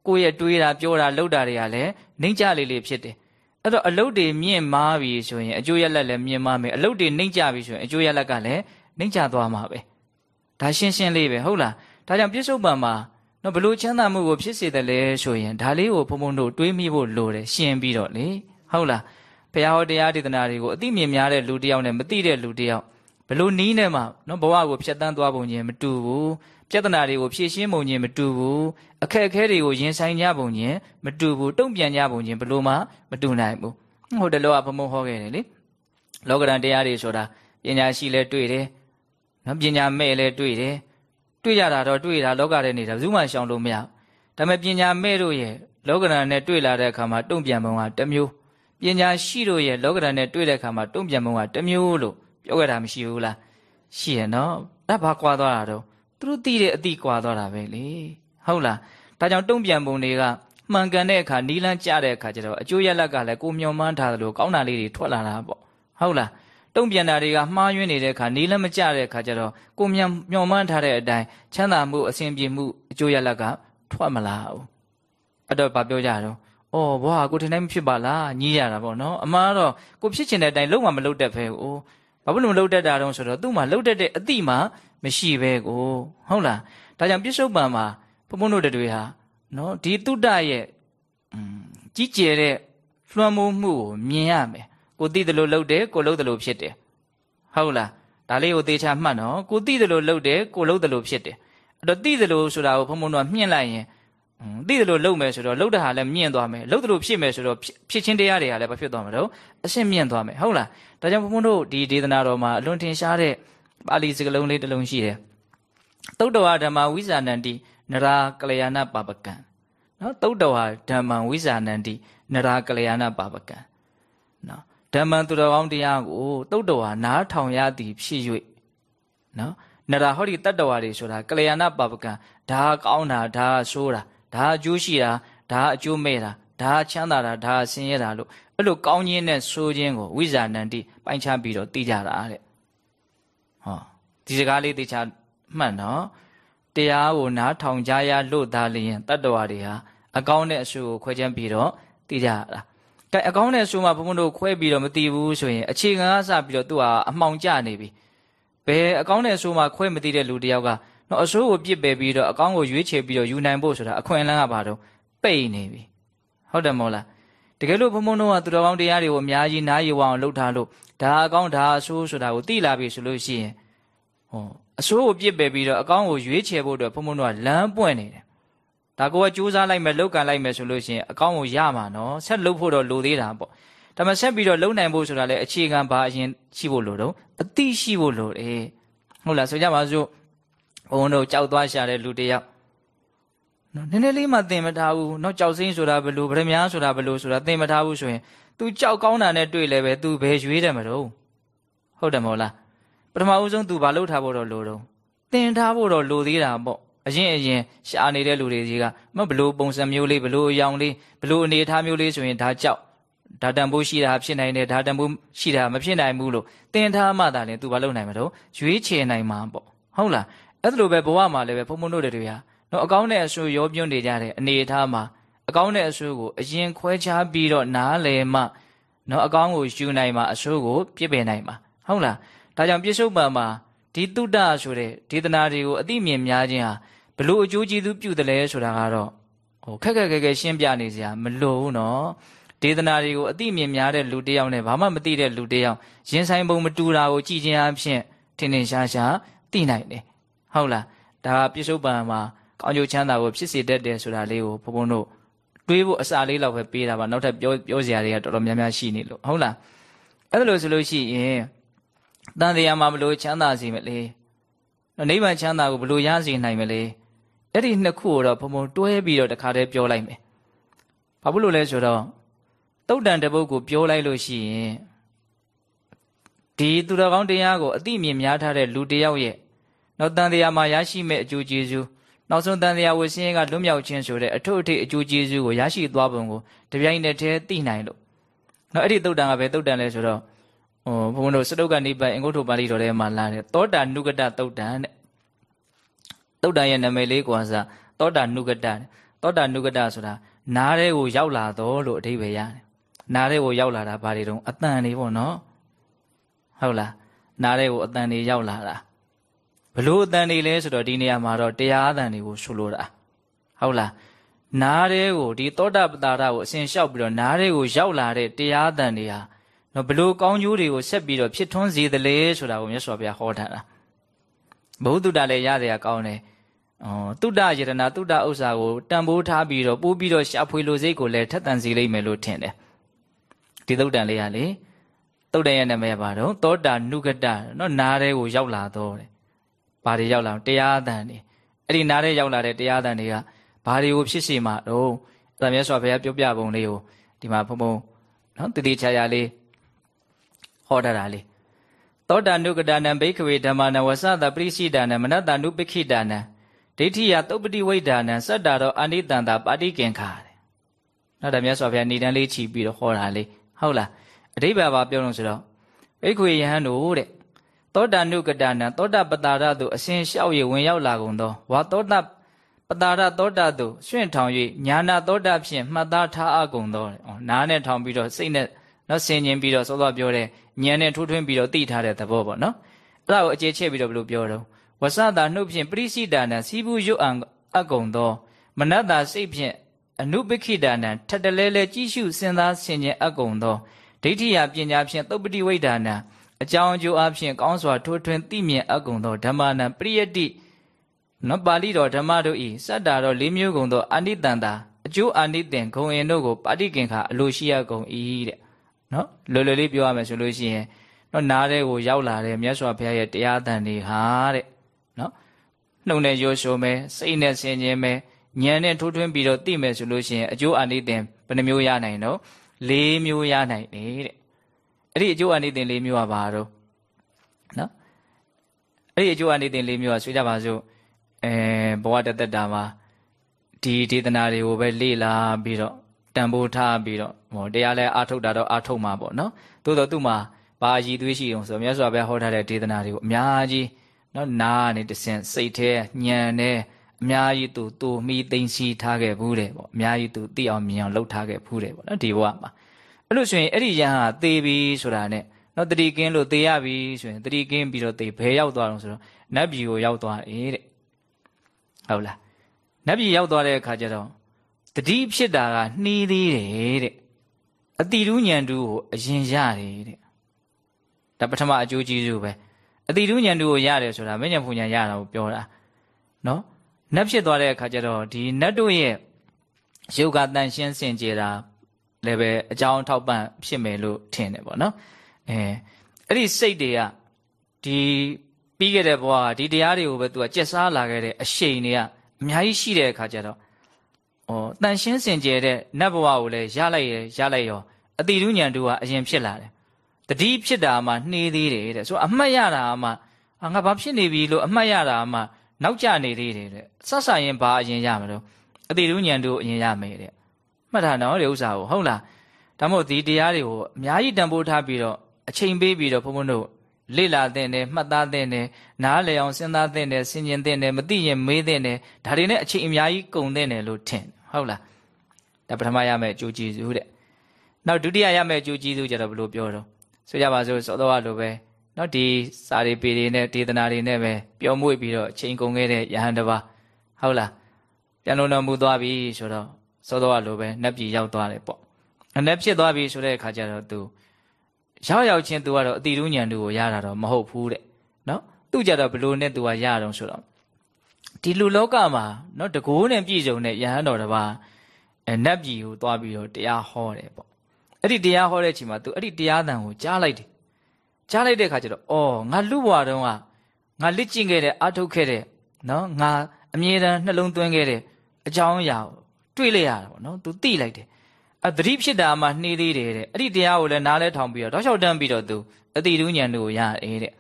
ကိုယ့်ရဲ့တွေးတာပြောတာလှုပ်တာတွေကလည်းနှိမ့်ကြလေးလေးဖြစ်တယ်အဲ့တော့အလုတ်တွေမြင့်မားပြီဆိုရင်အကျိုးရလက်လည်းမြင့်မားမယ်အလုတ်တွေနှိမ့်ကြပြီဆိုရင်အကျိုးရလက်ကလည်းနှိမ့်ကြသွားမှာပဲဒါရှင်းရှင်းလေးပဲဟုတ်လားဒါကြောင့်ပြစ္ဆုတ်ပံမှာနော်ဘလို့ချမ်းသာမှုကိုဖြစ်စေတယ်လဲဆိုရင်ဒါလေးကိုဘုံဘုံတို့တွေးမိဖို့လိုတယ်ရှင်းပြီးတော့လေဟုတ်လား ဘုရားဟောတရားဒေသနာတွေကိုအသိမြင်များတဲ့လူတယောက်နဲ့မသိတဲ့လူတယောက်ဘလို့နီးနေမှာနော်ဘဝကိုဖျက်ဆီးသွားပုံချင်းမတူဘူးပြဿနာတွေကိုဖြေရှင်းပုံချင်းမတူဘူးအခက်အခဲတွေကိုရင်ဆိုင်ကြပုံချင်းမတူဘူးတုံ့ပြန်ကြပုံချင်းဘလို့မှမတူနိုင်ဘူးဟိုတလောကဘုံဘုံဟောခဲ့တယ်လေလောကရန်တရားတွေဆိုတာပညာရှိလဲတွေ့တယ်နော်ပညာမဲ့လဲတွေ့တယ်တွေ့ရတာတော့တွေ့တာလောကထဲနေတာဘယ်သူမှရှောင်လို့မရဒါပေမဲ့ပညာမဲ့တို့ရဲ့လောကဓာတ်နဲ့တွေ့လာတဲ့အခါမှာတုံ့ပြန်ပုံကတစ်မျိုး ပညာရှိတို့ရဲ့လောကဓာတ်နဲ့တွေ့တဲ့အခါမှာတုံ့ပြန်ပုံကတစ်မျိုးလို့ပြောခဲ့တာမရှိဘူးလားရှိရနော်ဒါဘာကွာသွားတာတော့သူတို့သိတဲ့အတိကွာသွားတာပဲလေဟုတ်လားဒါကြောင့်တုံ့ပြန်ပုံတွေကမှန်ကန်တဲ့အခါနီးလန်းကြတဲ့အခါကျတော့အကျိုးရလက်ကလည်းကိုမျောမှန်းထားသလိုကောင်းတာလေးတွေထွက်လာတာပေါ့ဟုတ်လားတုံ့ပြန်တာတွေကမှားယွင်းနေတဲ့အခါနီးလန်းမကြတဲ့အခါကျတော့ကိုမျောမျောမှန်းထားတဲ့အတိုင်းချမ်းသာမှုအစဉ်ပြေမှုအကျိုးရလက်ကထွက်မလာဘူးအဲ့တော့ဗာပြောကြတော့ ဩဘွာကိုထင်တိုင်းမဖြစ်ပါလားညီးရတာပေါ့နော်အမှားတော့ကိုဖြစ်ချင်တဲ့အတိုင်းလုံးဝမလုပ်တတ်ဖဲကိုဘာဖြစ်လို့မလုပ်တတ်တာတုံးဆိုတော့သူ့မှာလုပ်တတ်တဲ့အတိမှမရှိပဲကိုဟုတ်လားဒါကြောင့်ပြစ္ဆုတ်ပံမှာဘုံဘုံတို့တွေဟာနော်ဒီတုဒ္ဒရဲ့ကြီးကျယ်တဲ့လွှမ်းမိုးမှုကိုမြင်ရမယ်ကိုသိတယ်လို့လုပ်တယ်ကိုလုပ်တယ်လို့ဖြစ်တယ်ဟုတ်လားဒါလေးကိုသေချာမှတ်နော်ကိုသိတယ်လို့လုပ်တယ်ကိုလုပ်တယ်လို့ဖြစ်တယ်အဲ့တော့သိတယ်လို့ဆိုတာကိုဘုံဘုံတို့ကမြင့်လိုက်ရင် သိတယ်လို့လုပ်မယ်ဆိုတော့လုပ်တဲ့ဟာလည်းမြင့်သွားမယ်လုပ်တယ်လို့ဖြစ်မယ်ဆိုတော့ဖြစ်ချင်းတရားတွေကလည်းဘာဖြစ်သွားမှာတော့အရှင်းမြင့်သွားမယ်ဟုတ်လားဒါကြောင့်ဘုံဘုံတို့ဒီဒေသနာတော်မှာအလွန်ထင်ရှားတဲ့ပါဠိစကားလုံးလေးတစ်လုံးရှိတယ်သုတ္တဝါဓမ္မဝိဇာဏန္တိနရာကလျာဏပပကံနော်သုတ္တဝါဓမ္မဝိဇာဏန္တိနရာကလျာဏပပကံနော်ဓမ္မသူတော်ကောင်းတရားကိုသုတ္တဝါနားထောင်ရသည်ဖြစ်၍နော်နရာဟောဒီတတ္တဝါတွေဆိုတာကလျာဏပပကံဒါကောင်းတာဒါဆိုးတာ ဒါအကျိုးရှိတာဒါအကျိုးမဲ့တာဒါချမ်းသာတာဒါဆင်းရဲတာလို့အဲ့လိုကောင်းခြင်းနဲ့ဆိုးခြင်းကိုဝိဇာဏန္တိပိုင်းခြားပြီးတော့သိကြတာတဲ့ဟောဒီစကားလေးသိချာမှတ်နော်တရားကိုနားထောင်ကြရလို့သာလျင်တတ္တဝါတွေဟာအကောင်းနဲ့အဆူကိုခွဲခြမ်းပြီးတော့သိကြတာကဲအကောင်းနဲ့အဆူမှာဘုံဘုံတို့ခွဲပြီးတော့မသိဘူးဆိုရင်အခြေခံကစပြီးတော့သူဟာအမှောင်ကျနေပြီဘယ်အကောင်းနဲ့အဆူမှာခွဲမသိတဲ့လူတယောက်က တော့အဆိုးကိုပြစ်ပယ်ပြီးတော့အကောင်းကိုရွေးချယ်ပြီးတော့ယူနိုင်ဖို့ဆိုတာအခွင့်အလမ်းကပါတော့ပိတ်နေပြီဟုတ်တယ်မို့လားတကယ်လို့ဘုံဘုံတို့ကသူတော်ကောင်းတရားတွေကိုအများကြီးနားယူအောင်လုပ်ထားလို့ဒါအကောင်းဒါအဆိုးဆိုတာကိုသိလာပြီဆိုလို့ရှိရင်ဟောအဆိုးကိုပြစ်ပယ်ပြီးတော့အကောင်းကိုရွေးချယ်ဖို့အတွက်ဘုံဘုံတို့ကလမ်းပွင့်နေတယ်ဒါကိုကကြိုးစားလိုက်မယ်လောက်ကန်လိုက်မယ်ဆိုလို့ရှိရင်အကောင်းကိုရမှာနော်ဆက်လုပ်ဖို့တော့လိုသေးတာပေါ့ဒါမှဆက်ပြီးတော့လုံနိုင်ဖို့ဆိုတာလေအခြေခံဘာအရင်ရှိဖို့လိုတော့အတိရှိဖို့လိုတယ်ဟုတ်လားဆိုကြပါစို့ ဘုံတို့ကြောက်သွားရှာတဲ့လူတယောက်နော်နည်းနည်းလေးမှသင်မထားဘူးနော်ကြောက်စင်းဆိုတာဘလို့ဗရမ ्या ဆိုတာဘလို့ဆိုတာသင်မထားဘူးဆိုရင် तू ကြောက်ကောင်းတာနဲ့တွေ့လဲပဲ तू ဘယ်ရွေးတယ်မလို့ဟုတ်တယ်မဟုတ်လားပထမဦးဆုံး तू ဘာလုပ်ထားဖို့တော့လိုတော့သင်ထားဖို့တော့လိုသေးတာပေါ့အရင်အရင်ရှာနေတဲ့လူတွေကြီးကမဘလို့ပုံစံမျိုးလေးဘလို့အယောင်လေးဘလို့အနေအထားမျိုးလေးဆိုရင်ဒါကြောက်ဒါတန်ဖိုးရှိတာဖြစ်နိုင်တယ်ဒါတန်ဖိုးရှိတာမဖြစ်နိုင်ဘူးလို့သင်ထားမှသာလေ तू ဘာလုပ်နိုင်မှာတော့ရွေးချယ်နိုင်မှာပေါ့ဟုတ်လား အဲ့ဒါလိုပဲဘဝမှာလည်းပဲဘုံဘုံတို့တွေဟာနော်အကောင်းနဲ့အဆိုးရောပြွန်းနေကြတဲ့အနေအထားမှာအကောင်းနဲ့အဆိုးကိုအရင်ခွဲခြားပြီးတော့နားလည်မှနော်အကောင်းကိုယူနိုင်မှာအဆိုးကိုပြစ်ပယ်နိုင်မှာဟုတ်လားဒါကြောင့်ပြစ္ဆုတ်ပံမှာဒီတုဒ္ဒဆိုတဲ့ဒေသနာတွေကိုအသိမြင်များခြင်းဟာဘလို့အကျိုးကျေးဇူးပြုတယ်လဲဆိုတာကတော့ဟိုခက်ခက်ခဲခဲရှင်းပြနေစရာမလိုဘူးနော်ဒေသနာတွေကိုအသိမြင်များတဲ့လူတယောက်နဲ့ဘာမှမသိတဲ့လူတယောက်ရင်ဆိုင်ပုံမတူတာကိုကြည်ခြင်းအဖြစ်ထင်ထင်ရှားရှားသိနိုင်တယ် ဟုတ်လားဒါပြစ္ဆုတ်ပံမှာကောင်းကျိုးချမ်းသာကိုဖြစ်စေတတ်တယ်ဆိုတာလေးကိုဘုံဘုံတို့တွေးဖို့အစာလေးလောက်ပဲပေးတာပါနောက်ထပ်ပြောပြောစရာတွေကတော်တော်များများရှိနေလို့ဟုတ်လားအဲ့ဒါလို့ဆိုလို့ရှိရင်တန်တရားမှာဘလို့ချမ်းသာစီမလဲနိဗ္ဗာန်ချမ်းသာကိုဘလို့ရစီနိုင်မလဲအဲ့ဒီနှစ်ခုကိုတော့ဘုံဘုံတွဲပြီးတော့တခါတည်းပြောလိုက်မယ်ဘာဖြစ်လို့လဲဆိုတော့တုတ်တန်တပုတ်ကိုပြောလိုက်လို့ရှိရင်ဒီသူတော်ကောင်းတရားကိုအတိမြင်များထားတဲ့လူတယောက်ရဲ့ နောက်တန်တရားမှာရရှိမဲ့အကျိုးကျေးဇူးနောက်ဆုံးတန်တရားဝဆင်းရဲကလွတ်မြောက်ခြင်းဆိုတဲ့အထုအထိအကျိုးကျေးဇူးကိုရရှိသွားပုံကိုတပြိုင်တည်းတည်းသိနိုင်လို့နောက်အဲ့ဒီတုတ်တန်ကပဲတုတ်တန်လဲဆိုတော့ဟိုဘုန်းတို့စတုတ်ကနေပတ်အင်္ဂုတ္တပါဠိတော်ထဲမှာလာတယ်သောတာနုကတတုတ်တန်တဲ့တုတ်တန်ရဲ့နာမည်လေးကွာစားသောတာနုကတသောတာနုကတဆိုတာနားထဲကိုရောက်လာတော့လို့အဓိပ္ပာယ်ရတယ်နားထဲကိုရောက်လာတာဘာတွေတုံးအတန်တွေပေါ့နော်ဟုတ်လားနားထဲကိုအတန်တွေရောက်လာတာ ဘလို့အတန်တွေလဲဆိုတော့ဒီနေရာမှာတော့တရားအတန်တွေကိုဆိုလိုတာဟုတ်လားနားတဲ့ကိုဒီသောတာပတာရကိုအစဉ်လျှောက်ပြီးတော့နားတဲ့ကိုရောက်လာတဲ့တရားအတန်တွေဟာနော်ဘလို့ကောင်းကျိုးတွေကိုဆက်ပြီးတော့ဖြစ်ထွန်းစေသလဲဆိုတာကိုမြတ်စွာဘုရားဟောထားတာဘုဟုတ္တလည်းရရကောင်းတယ်အော်တုဒ္ဒယတနာတုဒ္ဒဥစ္စာကိုတန်ဖိုးထားပြီးတော့ပိုးပြီးတော့ရှာဖွေလိုစိတ်ကိုလည်းထက်သန်စေလိမ့်မယ်လို့ထင်တယ်ဒီသုတ်တန်လေးကလေသုတ်တန်ရဲ့နာမည်ပါတော့သောတာနုကတနော်နားတဲ့ကိုရောက်လာတော့တယ် ဘာတွေရောက်လာတရားအတန်တွေအဲ့ဒီနားထဲရောက်လာတဲ့တရားအတန်တွေကဘာတွေကိုဖြစ်စေမှာတော့ဒါမြတ်စွာဘုရားပြောပြပုံလေးကိုဒီမှာဘုံဘုံနော်တတိချာချာလေးဟောထားတာလေးသောတာနုကဒါနံဘိခဝေဓမ္မနဝဆသပရိစိဒါနံမနတနုပခိဒါနံဒိဋ္ဌိယသုပ္ပတိဝိဒါနံစတ္တာရောအနိတန္တာပါတိကင်္ခာတဲ့နော်ဒါမြတ်စွာဘုရားဏိဒန်းလေးချီပြီးတော့ဟောတာလေးဟုတ်လားအဓိပ္ပာယ်ဘာပြောလို့ဆိုတော့ဘိခဝေယဟန်တို့တဲ့ သောတာနုကဒါနံသောတာပတာရသို့အစဉ်လျှောက်ရဝင်ရောက်လာကုန်သောဝါသောတာပတာရသောတာသို့ရွှင့်ထောင်၍ညာနာသောတာဖြင့်မှတ်သားထားအပ်ကုန်သောနားနဲ့ထောင်ပြီးတော့စိတ်နဲ့နော်ဆင်ញင်ပြီးတော့စောစောပြောတဲ့ဉာဏ်နဲ့ထိုးထွင်းပြီးတော့သိထားတဲ့သဘောပေါ့နော်အဲ့ဒါကိုအခြေချက်ပြီးတော့ဘယ်လိုပြောတော့ဝဆတာနှုတ်ဖြင့်ပရိစိတာနံစီဘူးရွတ်အံအကုန်သော မနတ္တာစိတ်ဖြင့်အနုပခိတာနံထတလဲလဲကြည့်ရှုစဉ်းစားဆင်ခြင်အကုန်သောဒိဋ္ဌိယပညာဖြင့်သုပ္ပတိဝိဒါနံ အကြောင်းအကျိုးအဖြစ်ကောင်းစွာထိုးထွင်းသိမြင်အကုန်သောဓမ္မနံပရိယတိနော်ပါဠိတော်ဓမ္မတို့ဤစတ္တာတော်၄မျိုးကုန်သောအနိတန္တာအကျိုးအာနိသင်ဂုံရင်တို့ကိုပါဠိကင်္ခအလိုရှိရကုန်၏တဲ့နော်လွယ်လွယ်လေးပြောရမယ်ဆိုလို့ရှိရင်နော်နားတဲ့ကိုရောက်လာတဲ့မြတ်စွာဘုရားရဲ့တရားသံတွေဟာတဲ့နော်နှုံနဲ့ရိုးရှိုးမယ်စိတ်နဲ့ဆင်ခြင်မယ်ဉာဏ်နဲ့ထိုးထွင်းပြီးတော့သိမယ်ဆိုလို့ရှိရင်အကျိုးအာနိသင်ဘယ်နှမျိုးရနိုင်တော့၄မျိုးရနိုင်တယ်တဲ့ အဲ့ဒီအကျိုးအာနိသင်၄မျိုးကဘာတော့နော်အဲ့ဒီအကျိုးအာနိသင်၄မျိုးကဆိုကြပါစို့အဲဘဝတသက်တာမှာဒီဒေသနာတွေကိုပဲလေ့လာပြီးတော့တန်ဖိုးထားပြီးတော့ဟောတရားလဲအာထုတ်တာတော့အာထုတ်မှာပေါ့နော်သို့တော့သူ့မှာဘာရည်သွေးရှိအောင်ဆိုမြတ်စွာဘုရားဟောထားတဲ့ဒေသနာတွေကိုအများကြီးနော်နားနေတဆင်စိတ်แท้ညံနဲ့အများကြီးသူတူမိသိမ့်စီထားခဲ့ဘူးတယ်ပေါ့အများကြီးသူသိအောင်မြင်အောင်လှုပ်ထားခဲ့ဘူးတယ်ပေါ့နော်ဒီဘဝမှာ အဲ့လို့ဆိုရင်အဲ့ဒီယဟန်ဟာသေပြီဆိုတာနဲ့နော်တတိကင်းလို့သေရပြီဆိုရင်တတိကင်းပြီးတော့သေဘယ်ရောက်သွားတော့ဆိုတော့နတ်ပြည်ကိုရောက်သွားတယ်တဲ့ဟုတ်လားနတ်ပြည်ရောက်သွားတဲ့အခါကျတော့တတိဖြစ်တာကနှီးသေးတယ်တဲ့အတိရုညံတူကိုအရင်ရတယ်တဲ့ဒါပထမအကျိုးကျေးဇူးပဲအတိရုညံတူကိုရတယ်ဆိုတာမဉ္ဇဉ်ဖူညာရတာကိုပြောတာနော်နတ်ဖြစ်သွားတဲ့အခါကျတော့ဒီနတ်တို့ရဲ့ယုတ်ကတန်ရှင်းစင်ကြယ်တာ လည်းပဲအကြောင်းထောက်ပံ့ဖြစ်မယ်လို့ထင်တယ်ပေါ့နော်အဲအဲ့ဒီစိတ်တွေကဒီပြီးခဲ့တဲ့ဘဝကဒီတရားတွေကိုပဲသူကကြက်စားလာခဲ့တဲ့အရှိန်တွေကအများကြီးရှိတဲ့အခါကျတော့ဩတန်ရှင်းစင်ကြယ်တဲ့နတ်ဘဝကိုလည်းရလိုက်ရရလိုက်ရောအတိရုညံတို့ကအရင်ဖြစ်လာတယ်တတိဖြစ်တာမှနှေးသေးတယ်တဲ့ဆိုအမှတ်ရတာမှငါဘာဖြစ်နေပြီလို့အမှတ်ရတာမှနောက်ကျနေသေးတယ်တဲ့ဆက်ဆံရင်ဘာအရင်ရမလို့အတိရုညံတို့အရင်ရမယ်တဲ့ မှတ်တာနော်ဒီဥစ္စာကိုဟုတ်လားဒါမို့ဒီတရားတွေကိုအများကြီးတန်ဖိုးထားပြီးတော့အချိန်ပေးပြီးတော့ဘုန်းဘုန်းတို့လေ့လာတဲ့နဲ့မှတ်သားတဲ့နဲ့နားလည်အောင်စဉ်းစားတဲ့နဲ့ဆင်ခြင်တဲ့နဲ့မသိရင်မေးတဲ့နဲ့ဒါတွေနဲ့အချိန်အများကြီးကုန်တဲ့နဲ့လို့ထင်ဟုတ်လားဒါပထမရမယ့်အကျိုးကျေးဇူးတဲ့နောက်ဒုတိယရမယ့်အကျိုးကျေးဇူးကျတော့ဘယ်လိုပြောတော့ဆိုကြပါစို့စောတော်လိုပဲနော်ဒီစာရီပေတွေနဲ့ဒေသနာတွေနဲ့ပဲပျော်မွေ့ပြီးတော့အချိန်ကုန်ခဲ့တဲ့ယဟန်တစ်ပါးဟုတ်လားပြန်လုံးတော်မူသွားပြီဆိုတော့ စောတော်လိုပဲနတ်ပြည်ရောက်သွားတယ်ပေါ့နတ်ဖြစ်သွားပြီဆိုတဲ့အခါကျတော့သူရောက်ရောက်ချင်းသူကတော့အတိရုညံသူကိုရတာတော့မဟုတ်ဘူးတဲ့နော်သူကြတော့ဘလို့နဲ့သူကရတော့ဆိုတော့ဒီလူလောကမှာနော်တကိုးနဲ့ပြည့်စုံတဲ့ယဟန်တော်တစ်ပါးအဲနတ်ပြည်ကိုသွားပြီးတော့တရားဟောတယ်ပေါ့အဲ့ဒီတရားဟောတဲ့အချိန်မှာသူအဲ့ဒီတရားသံကိုကြားလိုက်တယ်ကြားလိုက်တဲ့အခါကျတော့အော်ငါလူဘွားတုန်းကငါလက်ကျင့်ခဲ့တဲ့အာထုတ်ခဲ့တဲ့နော်ငါအမြဲတမ်းနှလုံးသွင်းခဲ့တဲ့အကြောင်းအရာကို တွေးလိုက်ရတာပေါ့နော်သူသိလိုက်တယ်အသတိဖြစ်တာမှနှေးသေးတယ်တဲ့အဲ့ဒီတရားကိုလည်းနားလဲထောင်ပြီးတော့တောက်လျှောက်တန်းပြီးတော့သူအတိတူးညံတို့ကိုရတယ်တဲ့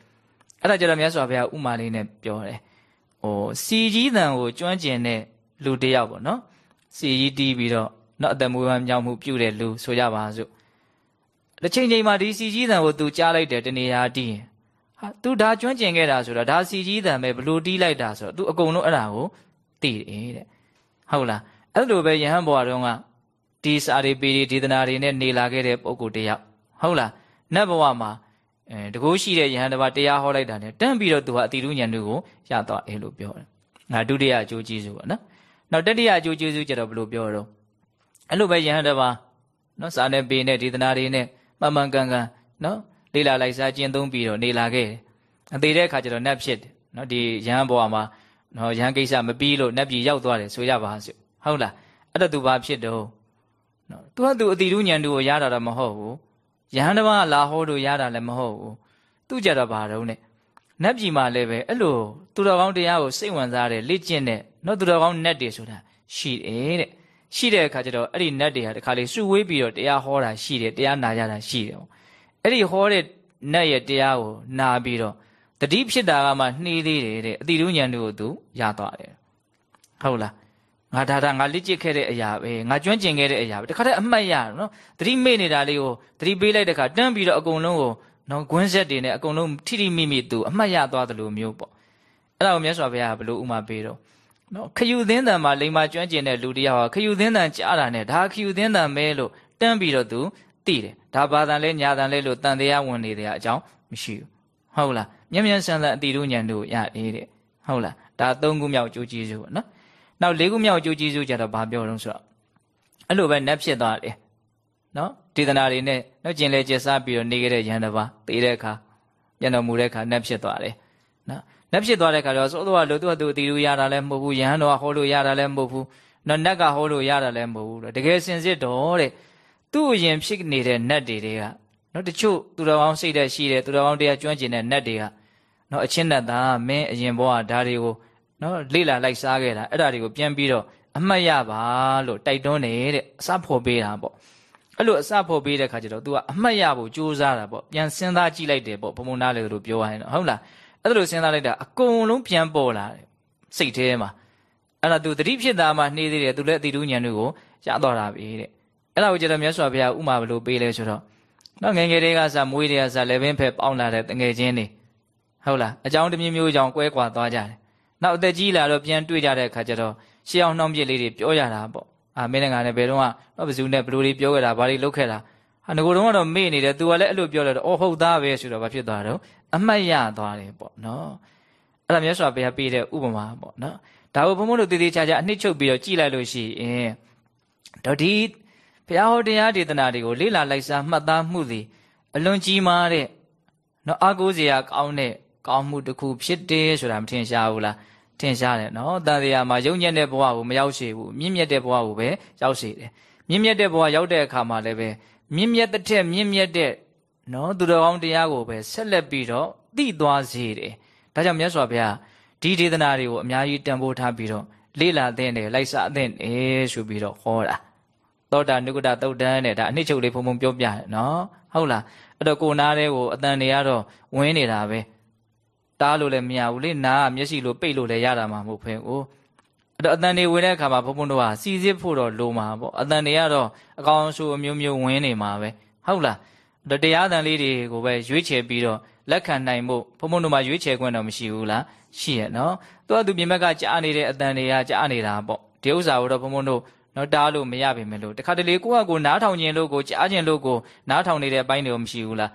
အဲ့ဒါကြတော့မြတ်စွာဘုရားဥမာလေးနဲ့ပြောတယ်ဟိုစီကြီးတန်ကိုကျွမ်းကျင်တဲ့လူတယောက်ပေါ့နော်စီကြီးတီးပြီးတော့နော်အတမွေးဝမ်းမြောက်မှုပြုတဲ့လူဆိုကြပါစို့တစ်ချိန်ချိန်မှာဒီစီကြီးတန်ကိုသူကြားလိုက်တယ်တနေရာတီးရင်ဟာသူဒါကျွမ်းကျင်ခဲ့တာဆိုတော့ဒါစီကြီးတန်ပဲဘလို့တီးလိုက်တာဆိုတော့သူအကုန်လုံးအဲ့ဒါကိုသိတယ်တဲ့ဟုတ်လား အဲ့လိုပဲယဟန်ဘွားတုန်းကဒီစာရီပီဒီဒေသနာတွေနဲ့နေလာခဲ့တဲ့ပုဂ္ဂိုလ်တယောက်ဟုတ်လားနတ်ဘဝမှာအဲတကူရှိတဲ့ယဟန်တစ်ပါးတရားဟောလိုက်တာ ਨੇ တန်းပြီးတော့သူဟာအတိရုညံတို့ကိုရသွားတယ်လို့ပြောတယ်ငါဒုတိယအကျိုးကျေးဇူးပေါ့နော်နောက်တတိယအကျိုးကျေးဇူးကျတော့ဘယ်လိုပြောတော့အဲ့လိုပဲယဟန်တစ်ပါးနော်စာနဲ့ပေနဲ့ဒေသနာတွေနဲ့မှန်မှန်ကန်ကန်နော်လေ့လာလိုက်စားကျင့်သုံးပြီးတော့နေလာခဲ့တယ်အသေးတဲ့အခါကျတော့နတ်ဖြစ်တယ်နော်ဒီယဟန်ဘဝမှာနော်ယဟန်ကိစ္စမပြီးလို့နတ်ပြည်ရောက်သွားတယ်ဆိုရပါစို့ ဟုတ်လားအဲ့တော့သူဘာဖြစ်တော့နော်သူကသူအတိရုညံတူကိုရတာတော့မဟုတ်ဘူးယဟန်တစ်ပါးလာဟောလို့ရတာလည်းမဟုတ်ဘူးသူကြတော့ဘာတော့နဲ့နတ်ပြည်မှာလည်းပဲအဲ့လိုသူတော်ကောင်းတရားကိုစိတ်ဝင်စားတယ်လေ့ကျင့်တဲ့နော်သူတော်ကောင်းနတ်တွေဆိုတာရှိတယ်တဲ့ရှိတဲ့အခါကျတော့အဲ့ဒီနတ်တွေဟာတခါလေစုဝေးပြီးတော့တရားဟောတာရှိတယ်တရားနာကြတာရှိတယ်ပေါ့အဲ့ဒီဟောတဲ့နတ်ရဲ့တရားကိုနာပြီးတော့တတိဖြစ်တာကမှနှီးသေးတယ်တဲ့အတိရုညံတို့ကိုသူရသွားတယ်ဟုတ်လား ငါဒါဒါငါလက်ကျစ်ခဲ့တဲ့အရာပဲငါကျွမ်းကျင်ခဲ့တဲ့အရာပဲတခါတည်းအမှတ်ရနော်တတိမေ့နေတာလေးကိုတတိပေးလိုက်တဲ့ခါတန်းပြီးတော့အကုန်လုံးကိုနော်ဂွန်းဆက်တွေနဲ့အကုန်လုံးထိထိမိမိသူအမှတ်ရသွားတယ်လို့မျိုးပေါ့အဲ့ဒါကိုမြတ်စွာဘုရားကဘလို့ဥမာပေးတော့နော်ခယူသင်းတန်မှာလိမ္မာကျွမ်းကျင်တဲ့လူတယောက်ဟာခယူသင်းတန်ကြားတာနဲ့ဒါခယူသင်းတန်မဲလို့တန်းပြီးတော့သူသိတယ်ဒါဘာတန်လဲညာတန်လဲလို့တန်တရားဝင်နေတဲ့အကြောင်းမရှိဘူးဟုတ်လားမျက်မျက်ဆန်ဆန်အတိတို့ညံတို့ရတယ်တဲ့ဟုတ်လားဒါသုံးခုမြောက်ကြိုးကြီးစုပေါ့နော် နောက်လေးခုမြောက်ကြိုးကြီးစုကြတော့ဘာပြောတော့ဆိုတော့အဲ့လိုပဲနတ်ဖြစ်သွားတယ်နော်ဒေသနာတွေနဲ့နော်ကျင်လေကျစားပြီးတော့နေခဲ့တဲ့ရဟန်းတစ်ပါးတေးတဲ့အခါပြန်တော်မူတဲ့အခါနတ်ဖြစ်သွားတယ်နော်နတ်ဖြစ်သွားတဲ့အခါတော့သို့တော်လို့သူ့အတူအတီလူရတာလည်းမဟုတ်ဘူးယဟန်တော်ကဟောလို့ရတာလည်းမဟုတ်ဘူးနော်နတ်ကဟောလို့ရတာလည်းမဟုတ်ဘူးတော့တကယ်စင်စစ်တော်တဲ့သူ့အရင်ဖြစ်နေတဲ့နတ်တွေတွေကနော်တချို့သူတော်ကောင်းစိတ်သက်ရှိတယ်သူတော်ကောင်းတရားကျွမ်းကျင်တဲ့နတ်တွေကနော်အချင်းနဲ့သားမင်းအရင်ဘဝဓာတွေကို နော်လေ့လာလိုက်စားခဲ့တာအဲ့ဒါတွေကိုပြန်ပြီးတော့အမှတ်ရပါလို့တိုက်တွန်းနေတဲ့အစဖို့ပေးတာပေါ့အဲ့လိုအစဖို့ပေးတဲ့ခါကျတော့ तू ကအမှတ်ရဖို့ကြိုးစားတာပေါ့ပြန်စဉ်းစားကြည့်လိုက်တယ်ပေါ့ဘုံဘုံနာလေလို့ပြောရရင်တော့ဟုတ်လားအဲ့လိုစဉ်းစားလိုက်တာအကုန်လုံးပြန်ပေါ်လာတယ်စိတ်ထဲမှာအဲ့ဒါ तू တတိဖြစ်တာမှနှေးသေးတယ် तू လည်းအတိတူးညံတွေကိုရသွားတာပဲတဲ့အဲ့ဒါကိုကျတော့မြတ်စွာဘုရားဥမာဘလို့ပေးလဲဆိုတော့နော်ငယ်ငယ်လေးကစားမွေးတွေကစားလည်းပင်ဖက်ပေါင်းလာတဲ့တငယ်ချင်းတွေဟုတ်လားအကြောင်းတစ်မျိုးမျိုးကြောင့်ကွဲကွာသွားကြတယ် နောက်အသက်ကြီးလာတော့ပြန်တွေ့ကြတဲ့အခါကျတော့ရှေးအောင်နှောင်းပြစ်လေးတွေပြောရတာပေါ့အာမင်းငါနဲ့ဘယ်တော့ကတော့ဘယ်သူနဲ့ဘလို့လေးပြောခဲ့တာဘာလေးလုပ်ခဲ့တာဟာငကိုတော့ကတော့မေ့နေတယ် तू ကလည်းအဲ့လိုပြောလိုက်တော့အော်ဟုတ်သားပဲဆိုတော့ဘာဖြစ်သွားတော့အမှတ်ရသွားတယ်ပေါ့နော်အဲ့ဒါမြတ်စွာဘုရားပေးတဲ့ဥပမာပေါ့နော်ဒါကိုဘုံဘုံတို့တည်တည်ချာချာအနှစ်ချုပ်ပြီးတော့ကြည်လိုက်လို့ရှိရင်တော့ဒီဘုရားဟောတရားဒေသနာတွေကိုလေ့လာလိုက်စားမှတ်သားမှုသည်အလွန်ကြီးမားတဲ့နော်အာကိုးစရာကောင်းတဲ့ကောင်းမှုတစ်ခုဖြစ်တယ်ဆိုတာမထင်ရှားဘူးလား ထင်ရှားတယ်နော်တန်တရားမှာယုံညံ့တဲ့ဘဝကိုမရောက်ရှိဘူးမြင့်မြတ်တဲ့ဘဝကိုပဲရောက်ရှိတယ်မြင့်မြတ်တဲ့ဘဝရောက်တဲ့အခါမှာလည်းပဲမြင့်မြတ်တဲ့မြင့်မြတ်တဲ့နော်သူတော်ကောင်းတရားကိုပဲဆက်လက်ပြီးတော့သိသွားစေတယ်ဒါကြောင့်မြတ်စွာဘုရားဒီဒေသနာတွေကိုအများကြီးတန်ဖိုးထားပြီးတော့လေ့လာသင့်တယ်လိုက်စားသင့်တယ်ဆိုပြီးတော့ဟောတာသောတာနုကတသုတ်တန်းနဲ့ဒါအနှစ်ချုပ်လေးဖုံဖုံပြောပြတယ်နော်ဟုတ်လားအဲ့တော့ကိုနားတဲ့ကိုအတန်တွေကတော့ဝင်းနေတာပဲ တားလို့လည်းမရဘူးလေနားကမျက်စိလိုပိတ်လို့လည်းရတာမှမဟုတ်ဖ ೇನೆ ကိုအဲ့တော့အတန်တွေဝင်တဲ့အခါမှာဘုံဘုံတို့ဟာစီစစ်ဖို့တော့လိုမှာပေါ့အတန်တွေကတော့အကောင်ဆူအမျိုးမျိုးဝင်နေမှာပဲဟုတ်လားအဲ့တရားတန်လေးတွေကိုပဲရွေးချယ်ပြီးတော့လက်ခံနိုင်ဖို့ဘုံဘုံတို့မှာရွေးချယ်ခွင့်တော့မရှိဘူးလားရှိရဲ့နော်သူကသူပြင်ဘက်ကကြားနေတဲ့အတန်တွေကကြားနေတာပေါ့ဒီဥစ္စာကိုတော့ဘုံဘုံတို့နော်တားလို့မရပါမယ်လို့တခါတလေကိုကကိုနားထောင်ခြင်းလို့ကိုကြားခြင်းလို့ကိုနားထောင်နေတဲ့အပိုင်းတွေမရှိဘူးလား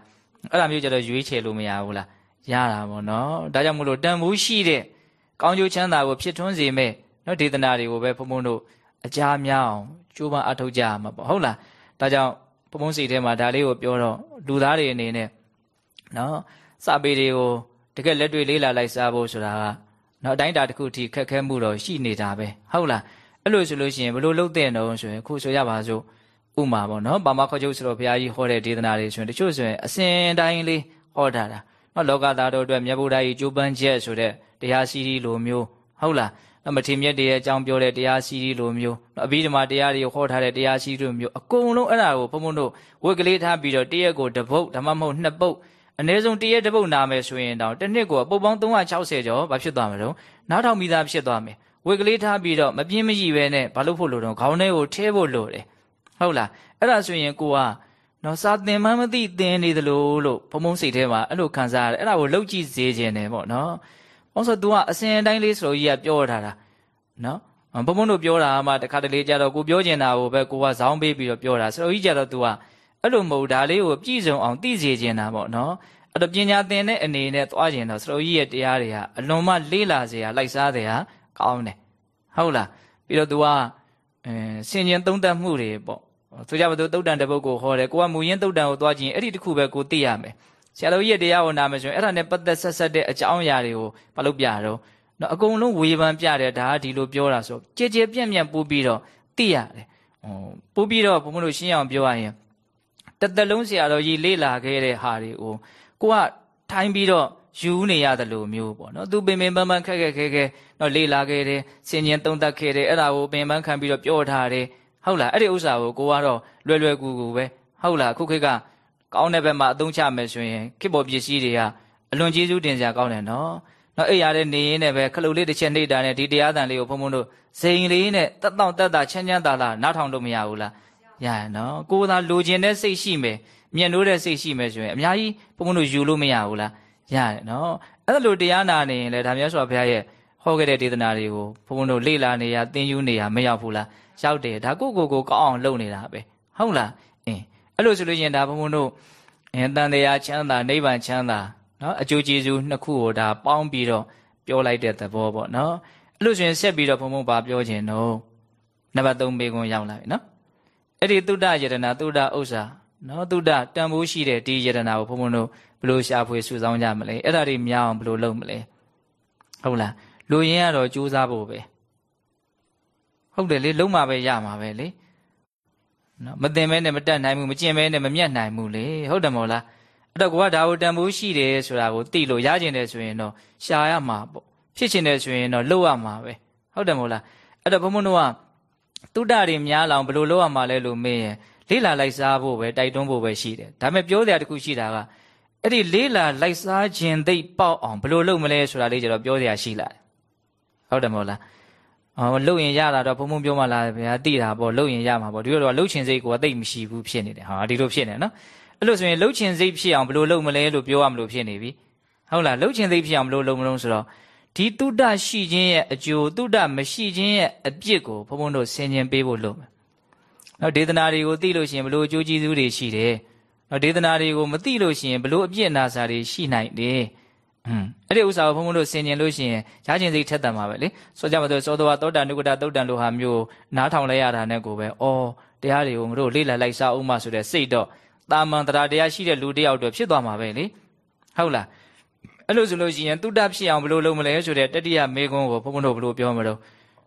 အဲ့ဒါမျိုးကြတော့ရွေးချယ်လို့မရဘူးလား ရတာပေါ့နော်ဒါကြောင့်မို့လို့တန်ဖိုးရှိတဲ့ကောင်းကျိုးချမ်းသာကိုဖြစ်ထွန်းစေမဲ့နော်ဒေသနာတွေကိုပဲဘုံဘုံတို့အကြများအောင်ကြိုးပမ်းအထောက်ကြရမှာပေါ့ဟုတ်လားဒါကြောင့်ဘုံဘုံစိတ်ထဲမှာဒါလေးကိုပြောတော့လူသားတွေအနေနဲ့နော်စာပေတွေကိုတကယ်လက်တွေ့လေးလာလိုက်စားဖို့ဆိုတာကနော်အတိုင်းတာတစ်ခုထိခက်ခဲမှုတော့ရှိနေတာပဲဟုတ်လားအဲ့လိုဆိုလို့ရှိရင်ဘယ်လိုလုပ်တဲ့နှုံဆိုရင်ခုဆိုရပါစို့ဥမာပေါ့နော်ပါမခေါ်ချုပ်ဆိုတော့ဘုရားကြီးဟောတဲ့ဒေသနာတွေဆိုရင်တချို့ဆိုရင်အစဉ်တိုင်းလေးဟောထားတာ နော်လောကသားတို့အတွက်မြတ်ဗုဒ္ဓကြီးကြိုးပမ်းချက်ဆိုတဲ့တရားစီရီလိုမျိုးဟုတ်လားနော်မထေမြတ်တည်းရဲ့အကြောင်းပြောတဲ့တရားစီရီလိုမျိုးနော်အဘိဓမ္မာတရားတွေဟောထားတဲ့တရားစီရီလိုမျိုးအကုန်လုံးအဲ့ဒါကိုဘုံဘုံတို့ဝက်ကလေးထားပြီးတော့တရက်ကိုတပုတ်ဓမ္မမဟုတ်နှစ်ပုတ်အနည်းဆုံးတရက်တစ်ပုတ်နာမယ်ဆိုရင်တော့တစ်နှစ်ကိုပုတ်ပေါင်း360ကျော်ဘာဖြစ်သွားမလို့နားထောင်မိသားဖြစ်သွားမယ်ဝက်ကလေးထားပြီးတော့မပြင်းမရှိပဲနဲ့ဘာလို့ဖို့လို့တော့ခေါင်းထဲကိုထဲဖို့လို့တယ်ဟုတ်လားအဲ့ဒါဆိုရင်ကိုက နော်စာသင်မှမသိသင်နေသလိုလို့ဘုံဘုံစိတ်ထဲမှာအဲ့လိုခံစားရတယ်အဲ့ဒါကိုလောက်ကြည့်စေခြင်းတယ်ပေါ့နော်။ဘာလို့ဆို तू ကအစဉ်အတိုင်းလေးဆိုကြီးကပြောထားတာနော်။ဘုံဘုံတို့ပြောတာမှတခါတလေကြတော့ကိုပြောကျင်တာကိုပဲကိုကဇောင်းပေးပြီးတော့ပြောတာဆိုတော့ကြီးကြတော့ तू ကအဲ့လိုမဟုတ်ဒါလေးကိုပြည့်စုံအောင်သိစေခြင်းတာပေါ့နော်။အဲ့တော့ပညာသင်တဲ့အနေနဲ့သွားခြင်းတော့စတော်ကြီးရဲ့တရားတွေဟာအလွန်မှလေးလာစေရလိုက်စားစေရကောင်းတယ်။ဟုတ်လား။ပြီးတော့ तू ကအဲစင်ကျင်သုံးသပ်မှုတွေပေါ့ ဆိုကြပါစို့တုတ်တန်တပုတ်ကိုဟောတယ်ကိုကမူရင်းတုတ်တန်ကိုသွားကြည့်ရင်အဲ့ဒီတစ်ခုပဲကိုသိရမယ်ဆရာတော်ကြီးရဲ့တရားကိုနာမယ်ဆိုရင်အဲ့ဒါနဲ့ပတ်သက်ဆက်ဆက်တဲ့အကြောင်းအရာတွေကိုမလုပ်ပြတော့နော်အကုန်လုံးဝေဖန်ပြတယ်ဒါကဒီလိုပြောတာဆိုကြည်ကြည်ပြန့်ပြန့်ပို့ပြီးတော့သိရတယ်ဟိုပို့ပြီးတော့ဘုံမလို့ရှင်းအောင်ပြောရရင်တသက်လုံးဆရာတော်ကြီးလေ့လာခဲ့တဲ့ဟာတွေကိုကိုကထိုင်းပြီးတော့ယူနေရတယ်လို့မျိုးပေါ့နော်သူပင်ပင်ပန်းပန်းခက်ခက်ခဲခဲနော်လေ့လာခဲ့တယ်စင်ញင်သုံးသပ်ခဲ့တယ်အဲ့ဒါကိုပင်ပန်းခံပြီးတော့ပြောထားတယ် ဟုတ်လားအဲ့ဒီဥစ္စာကိုကိုကတော့လွယ်လွယ်ကူကူပဲဟုတ်လားခုခေတ်ကကောင်းတဲ့ဘက်မှာအသုံးချမယ်ဆိုရင်ခေတ်ပေါ်ပစ္စည်းတွေကအလွန်ကျေးဇူးတင်စရာကောင်းတယ်နော်နော်အဲ့ရတဲ့နေရင်းနဲ့ပဲခလုတ်လေးတစ်ချက်နှိပ်တာနဲ့ဒီတရားတန်လေးကိုဘုံဘုံတို့ဇိမ်လေးနဲ့တက်တောင့်တက်တာချမ်းချမ်းသာသာနားထောင်လို့မရဘူးလားရရနော်ကိုယ်သာလိုချင်တဲ့စိတ်ရှိမယ်မြင်လို့တဲ့စိတ်ရှိမယ်ဆိုရင်အများကြီးဘုံဘုံတို့ယူလို့မရဘူးလားရတယ်နော်အဲ့လိုတရားနာနေရင်လေဒါမျိုးဆိုဘုရားရဲ့ဟောခဲ့တဲ့ဒေသနာတွေကိုဘုံဘုံတို့လေ့လာနေရသင်ယူနေရမရောက်ဘူးလား ရောက်တယ်ဒါကိုကိုကိုကောင်းအောင်လုပ်နေတာပဲဟုတ်လားအင်းအဲ့လိုဆိုလို့ရင်ဒါဘုံဘုံတို့အင်းတန်တရားချမ်းသာနိဗ္ဗာန်ချမ်းသာနော်အကျိုးကျေးဇူးနှစ်ခုကိုဒါပေါင်းပြီးတော့ပြောလိုက်တဲ့သဘောပေါ့နော်အဲ့လိုဆိုရင်ဆက်ပြီးတော့ဘုံဘုံပါပြောခြင်းတော့နံပါတ်3ပေခွန်ရောက်လာပြီနော်အဲ့ဒီသုဒ္ဓယတနာသုဒ္ဓဥစ္စာနော်သုဒ္ဓတန်ဖိုးရှိတဲ့ဒီယတနာကိုဘုံဘုံတို့ဘယ်လိုရှာဖွေစုဆောင်းကြမလဲအဲ့ဒါတွေများအောင်ဘယ်လိုလုပ်မလဲဟုတ်လားလူရင်းကတော့ကြိုးစားဖို့ပဲ ဟုတ်တယ်လေလုံးမှာပဲရမှာပဲလေနော်မတင်မဲနဲ့မတက်နိုင်ဘူးမကျင်မဲနဲ့မမျက်နိုင်ဘူးလေဟုတ်တယ်မို့လားအဲ့တော့ကိုကဒါကိုတန်ဖိုးရှိတယ်ဆိုတာကိုသိလို့ရကျင်တယ်ဆိုရင်တော့ရှာရမှာပေါ့ဖြစ်ချင်တယ်ဆိုရင်တော့လုပ်ရမှာပဲဟုတ်တယ်မို့လားအဲ့တော့ဘုံဘုံတို့ကတုဒ္ဒတွေများလောင်ဘယ်လိုလုပ်ရမှာလဲလို့မေးရင်လေးလာလိုက်စားဖို့ပဲတိုက်တွန်းဖို့ပဲရှိတယ်ဒါပေမဲ့ပြောစရာတခုရှိတာကအဲ့ဒီလေးလာလိုက်စားခြင်းသိပေါက်အောင်ဘယ်လိုလုပ်မလဲဆိုတာလေးကျတော့ပြောစရာရှိလာတယ်ဟုတ်တယ်မို့လား အော်လှုပ်ရင်ရတာတော့ဘုံဘုံပြောမှလားဗျာတိတာပေါ့လှုပ်ရင်ရမှာပေါ့ဒီလိုတော့လှုပ်ချင်စိတ်ကိုသိမရှိဘူးဖြစ်နေတယ်ဟာဒီလိုဖြစ်နေနော်အဲ့လိုဆိုရင်လှုပ်ချင်စိတ်ဖြစ်အောင်ဘယ်လိုလုပ်မလဲလို့ပြောရမလို့ဖြစ်နေပြီဟုတ်လားလှုပ်ချင်စိတ်ဖြစ်အောင်ဘယ်လိုလုပ်မလို့ဆိုတော့ဒီတုဒ္ဒရှိခြင်းရဲ့အကျိုးတုဒ္ဒမရှိခြင်းရဲ့အပြစ်ကိုဘုံဘုံတို့ဆင်ခြင်ပေးဖို့လုပ်မယ်နော်ဒေသနာတွေကိုသိလို့ရှိရင်ဘယ်လိုအကျိုးကျေးဇူးတွေရှိတယ်နော်ဒေသနာတွေကိုမသိလို့ရှိရင်ဘယ်လိုအပြစ်အနာစာတွေရှိနိုင်တယ်อืม အဲ့ဒီဥစ္စာကိုဘုံဘုံတို့ဆင်ញင်လို့ရှိရင်ရားကျင်စိတ်ထက်တန်ပါပဲလေဆိုကြမှာဆိုသောတော်သောတာနုကတသုတ်တန်လိုဟာမျိုးနားထောင်လိုက်ရတာနဲ့ကိုပဲဩတရားတွေကိုမတို့လေ့လာလိုက်စားအောင်မှဆိုတဲ့စိတ်တော့တာမန်တရားတရားရှိတဲ့လူတယောက်တော့ဖြစ်သွားမှာပဲလေဟုတ်လားအဲ့လိုဆိုလို့ရှိရင်တုတ္တဖြစ်အောင်ဘယ်လိုလုပ်မလဲဆိုတဲ့တတိယမေကုန်းကိုဘုံဘုံတို့ဘယ်လိုပြောမလို့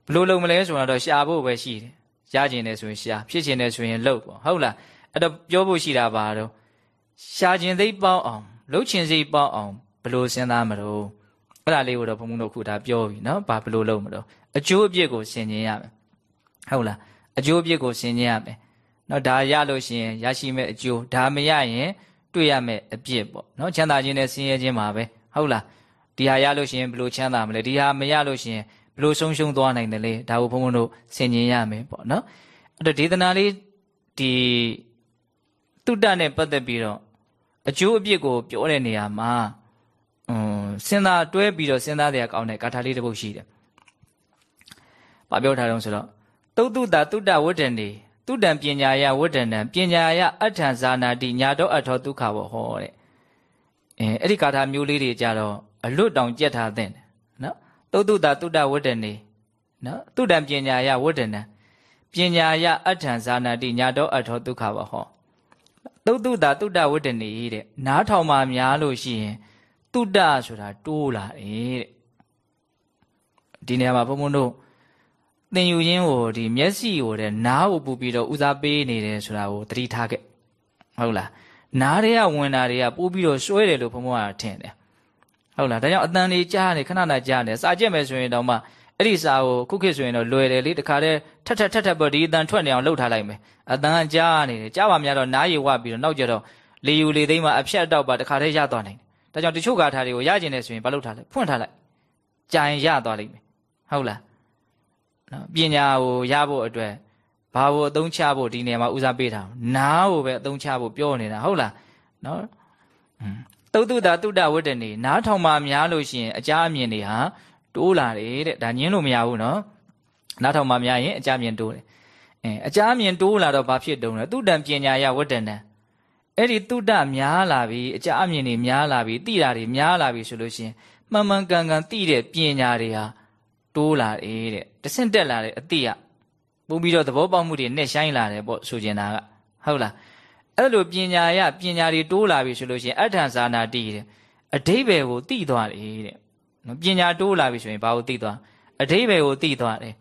ဘယ်လိုလုပ်မလဲဆိုတာတော့ရှာဖို့ပဲရှိတယ်ရကျင်တယ်ဆိုရင်ရှာဖြစ်ကျင်တယ်ဆိုရင်လုပ်ပေါ့ဟုတ်လားအဲ့တော့ပြောဖို့ရှိတာပါတော့ရှာကျင်သိပေါင်းအောင်လှုပ်ချင်စိတ်ပေါင်းအောင် ဘလို့စဉ်းစားမလို့အဲ့ဒါလေးကိုတော့ဘုံဘုံတို့ခုဒါပြောပြီနော်ဘာဘလို့လုပ်မလို့အကျိုးအပြစ်ကိုဆင်ခြင်ရမယ်ဟုတ်လားအကျိုးအပြစ်ကိုဆင်ခြင်ရမယ်နော်ဒါရလို့ရှိရင်ရရှိမဲ့အကျိုးဒါမရရင်တွေ့ရမဲ့အပြစ်ပေါ့နော်ချမ်းသာခြင်းနဲ့ဆင်းရဲခြင်းပါပဲဟုတ်လားဒီဟာရလို့ရှိရင်ဘလို့ချမ်းသာမလဲဒီဟာမရလို့ရှိရင်ဘလို့ဆုံးရှုံးသွားနိုင်တယ်လေဒါကိုဘုံဘုံတို့ဆင်ခြင်ရမယ်ပေါ့နော်အဲ့တော့ဒေသနာလေးဒီတုတ္တနဲ့ပတ်သက်ပြီးတော့အကျိုးအပြစ်ကိုပြောတဲ့နေရာမှာอืม စဉ်းစားတွဲပြီးတော့စဉ်းစားတဲ့အကောင်းတဲ့ဂါထာလေးတစ်ပုဒ်ရှိတယ်။ဘာပြောထားတော့ဆိုတော့တုတ်တုတာတုတ္တဝတ္တန်နေတုတံပညာယဝတ္တနံပညာယအဋ္ဌံဇာနာတိညာတော့အထောဒုက္ခဘောဟောတဲ့။အဲအဲ့ဒီဂါထာမျိုးလေးတွေကြတော့အလွတ်တောင်ကြက်ထားတဲ့နော်။တုတ်တုတာတုတ္တဝတ္တန်နေနော်တုတံပညာယဝတ္တနံပညာယအဋ္ဌံဇာနာတိညာတော့အထောဒုက္ခဘောဟောတုတ်တုတာတုတ္တဝတ္တနေတဲ့နားထောင်မှများလို့ရှိရင် တုဒ္ဒဆိုတာတိုးလာတယ်တဲ့ဒီနေရာမှာဘုံဘုံတို့သင်ယူရင်းကိုဒီမျက်စိကိုတဲ့နားကိုပူပြီးတော့ဦးစားပေးနေတယ်ဆိုတာကိုသတိထားခဲ့ဟုတ်လားနားတွေကဝင်တာတွေကပို့ပြီးတော့စွဲတယ်လို့ဘုံဘုံကထင်တယ်ဟုတ်လားဒါကြောင့်အတန်လေးကြားနေခဏခဏကြားနေစာကြက်မယ်ဆိုရင်တော့မှအဲ့ဒီစာကိုခုခေတ်ဆိုရင်တော့လွယ်တယ်လေတခါတည်းထက်ထက်ထက်ထက်ပေါ့ဒီအတန်ထွက်နေအောင်လှုပ်ထားလိုက်မယ်အတန်ကကြားနေတယ်ကြားပါများတော့နားရည်ဝပြီးတော့နောက်ကျတော့လေယူလေသိမ်းမှာအဖြတ်တော့ပါတခါတည်းရသွားနိုင်တယ် ဒါကြောင့်တချို့ဂါထာတွေကိုရကျင်နေဆိုရင်ဘာလုပ်ထားလဲဖွင့်ထားလိုက်ကြာရင်ရသွားလိမ့်မယ်ဟုတ်လားနော်ပညာကိုရဖို့အတွက်ဘာကိုအသုံးချဖို့ဒီနေရာမှာဦးစားပေးတာနားကိုပဲအသုံးချဖို့ပြောနေတာဟုတ်လားနော်တုတ်တုတာတုတ္တဝတ္တနေနားထောင်မှများလို့ရှိရင်အကြအမြင်တွေဟာတိုးလာတယ်တဲ့ဒါညင်းလို့မရဘူးနော်နားထောင်မှများရင်အကြအမြင်တိုးတယ်အဲအကြအမြင်တိုးလာတော့ဘာဖြစ်တုံးလဲတုတ္တံပညာယဝတ္တနံ အဲ့ဒီတုတ္တများလာပြီအကြအမြင်တွေများလာပြီသိတာတွေများလာပြီဆိုလို့ရှိရင်မှန်မှန်ကန်ကန်သိတဲ့ပညာတွေဟာတိုးလာတယ်တဲ့တဆင့်တက်လာတဲ့အတိကပုံပြီးတော့သဘောပေါက်မှုတွေနဲ့ဆိုင်လာတယ်ပေါ့ဆိုကျင်တာကဟုတ်လားအဲ့လိုပညာရပညာတွေတိုးလာပြီဆိုလို့ရှိရင်အဋ္ဌံဇာနာတိတဲ့အဓိပ္ပာယ်ကိုသိသွားတယ်တဲ့နော်ပညာတိုးလာပြီဆိုရင်ဘာကိုသိသွားအဓိပ္ပာယ်ကိုသိသွားတယ်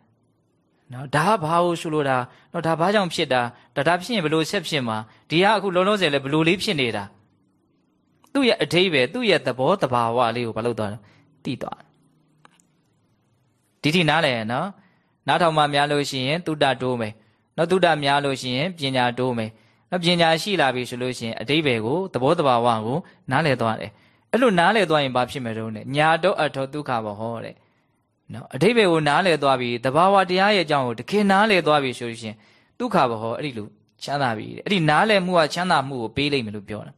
နော်ဒါဘာကိုဆိုလိုတာနော်ဒါဘာကြောင့်ဖြစ်တာဒါဒါဖြစ်ရင်ဘလို့ဆက်ဖြစ်မှာဒီဟာအခုလုံးလုံးစဲလဲဘလို့လေးဖြစ်နေတာသူ့ရဲ့အဓိပ္ပာယ်သူ့ရဲ့သဘောတဘာဝလေးကိုဘာလို့သွားသိသွားဒီထိနားလဲနော်နားထောင်မှများလို့ရှိရင်တုတ္တတိုးမယ်နော်တုဒ္ဒများလို့ရှိရင်ပညာတိုးမယ်နော်ပညာရှိလာပြီဆိုလို့ရှိရင်အတိဘယ်ကိုသဘောတဘာဝကိုနားလည်သွားတယ်အဲ့လိုနားလည်သွားရင်ဘာဖြစ်မယ်တော့ ਨੇ ညာတော့အထောဒုက္ခဘဟောတဲ့ နော်အတိဘယ်ကိုနားလည်သွားပြီတဘာဝတရားရဲ့အကြောင်းကိုတခင်နားလည်သွားပြီဆိုလို့ရှိရင်ဒုက္ခဘဟောအဲ့ဒီလိုချမ်းသာပြီတဲ့အဲ့ဒီနားလည်မှုကချမ်းသာမှုကိုပေးလိုက်မယ်လို့ပြောတာ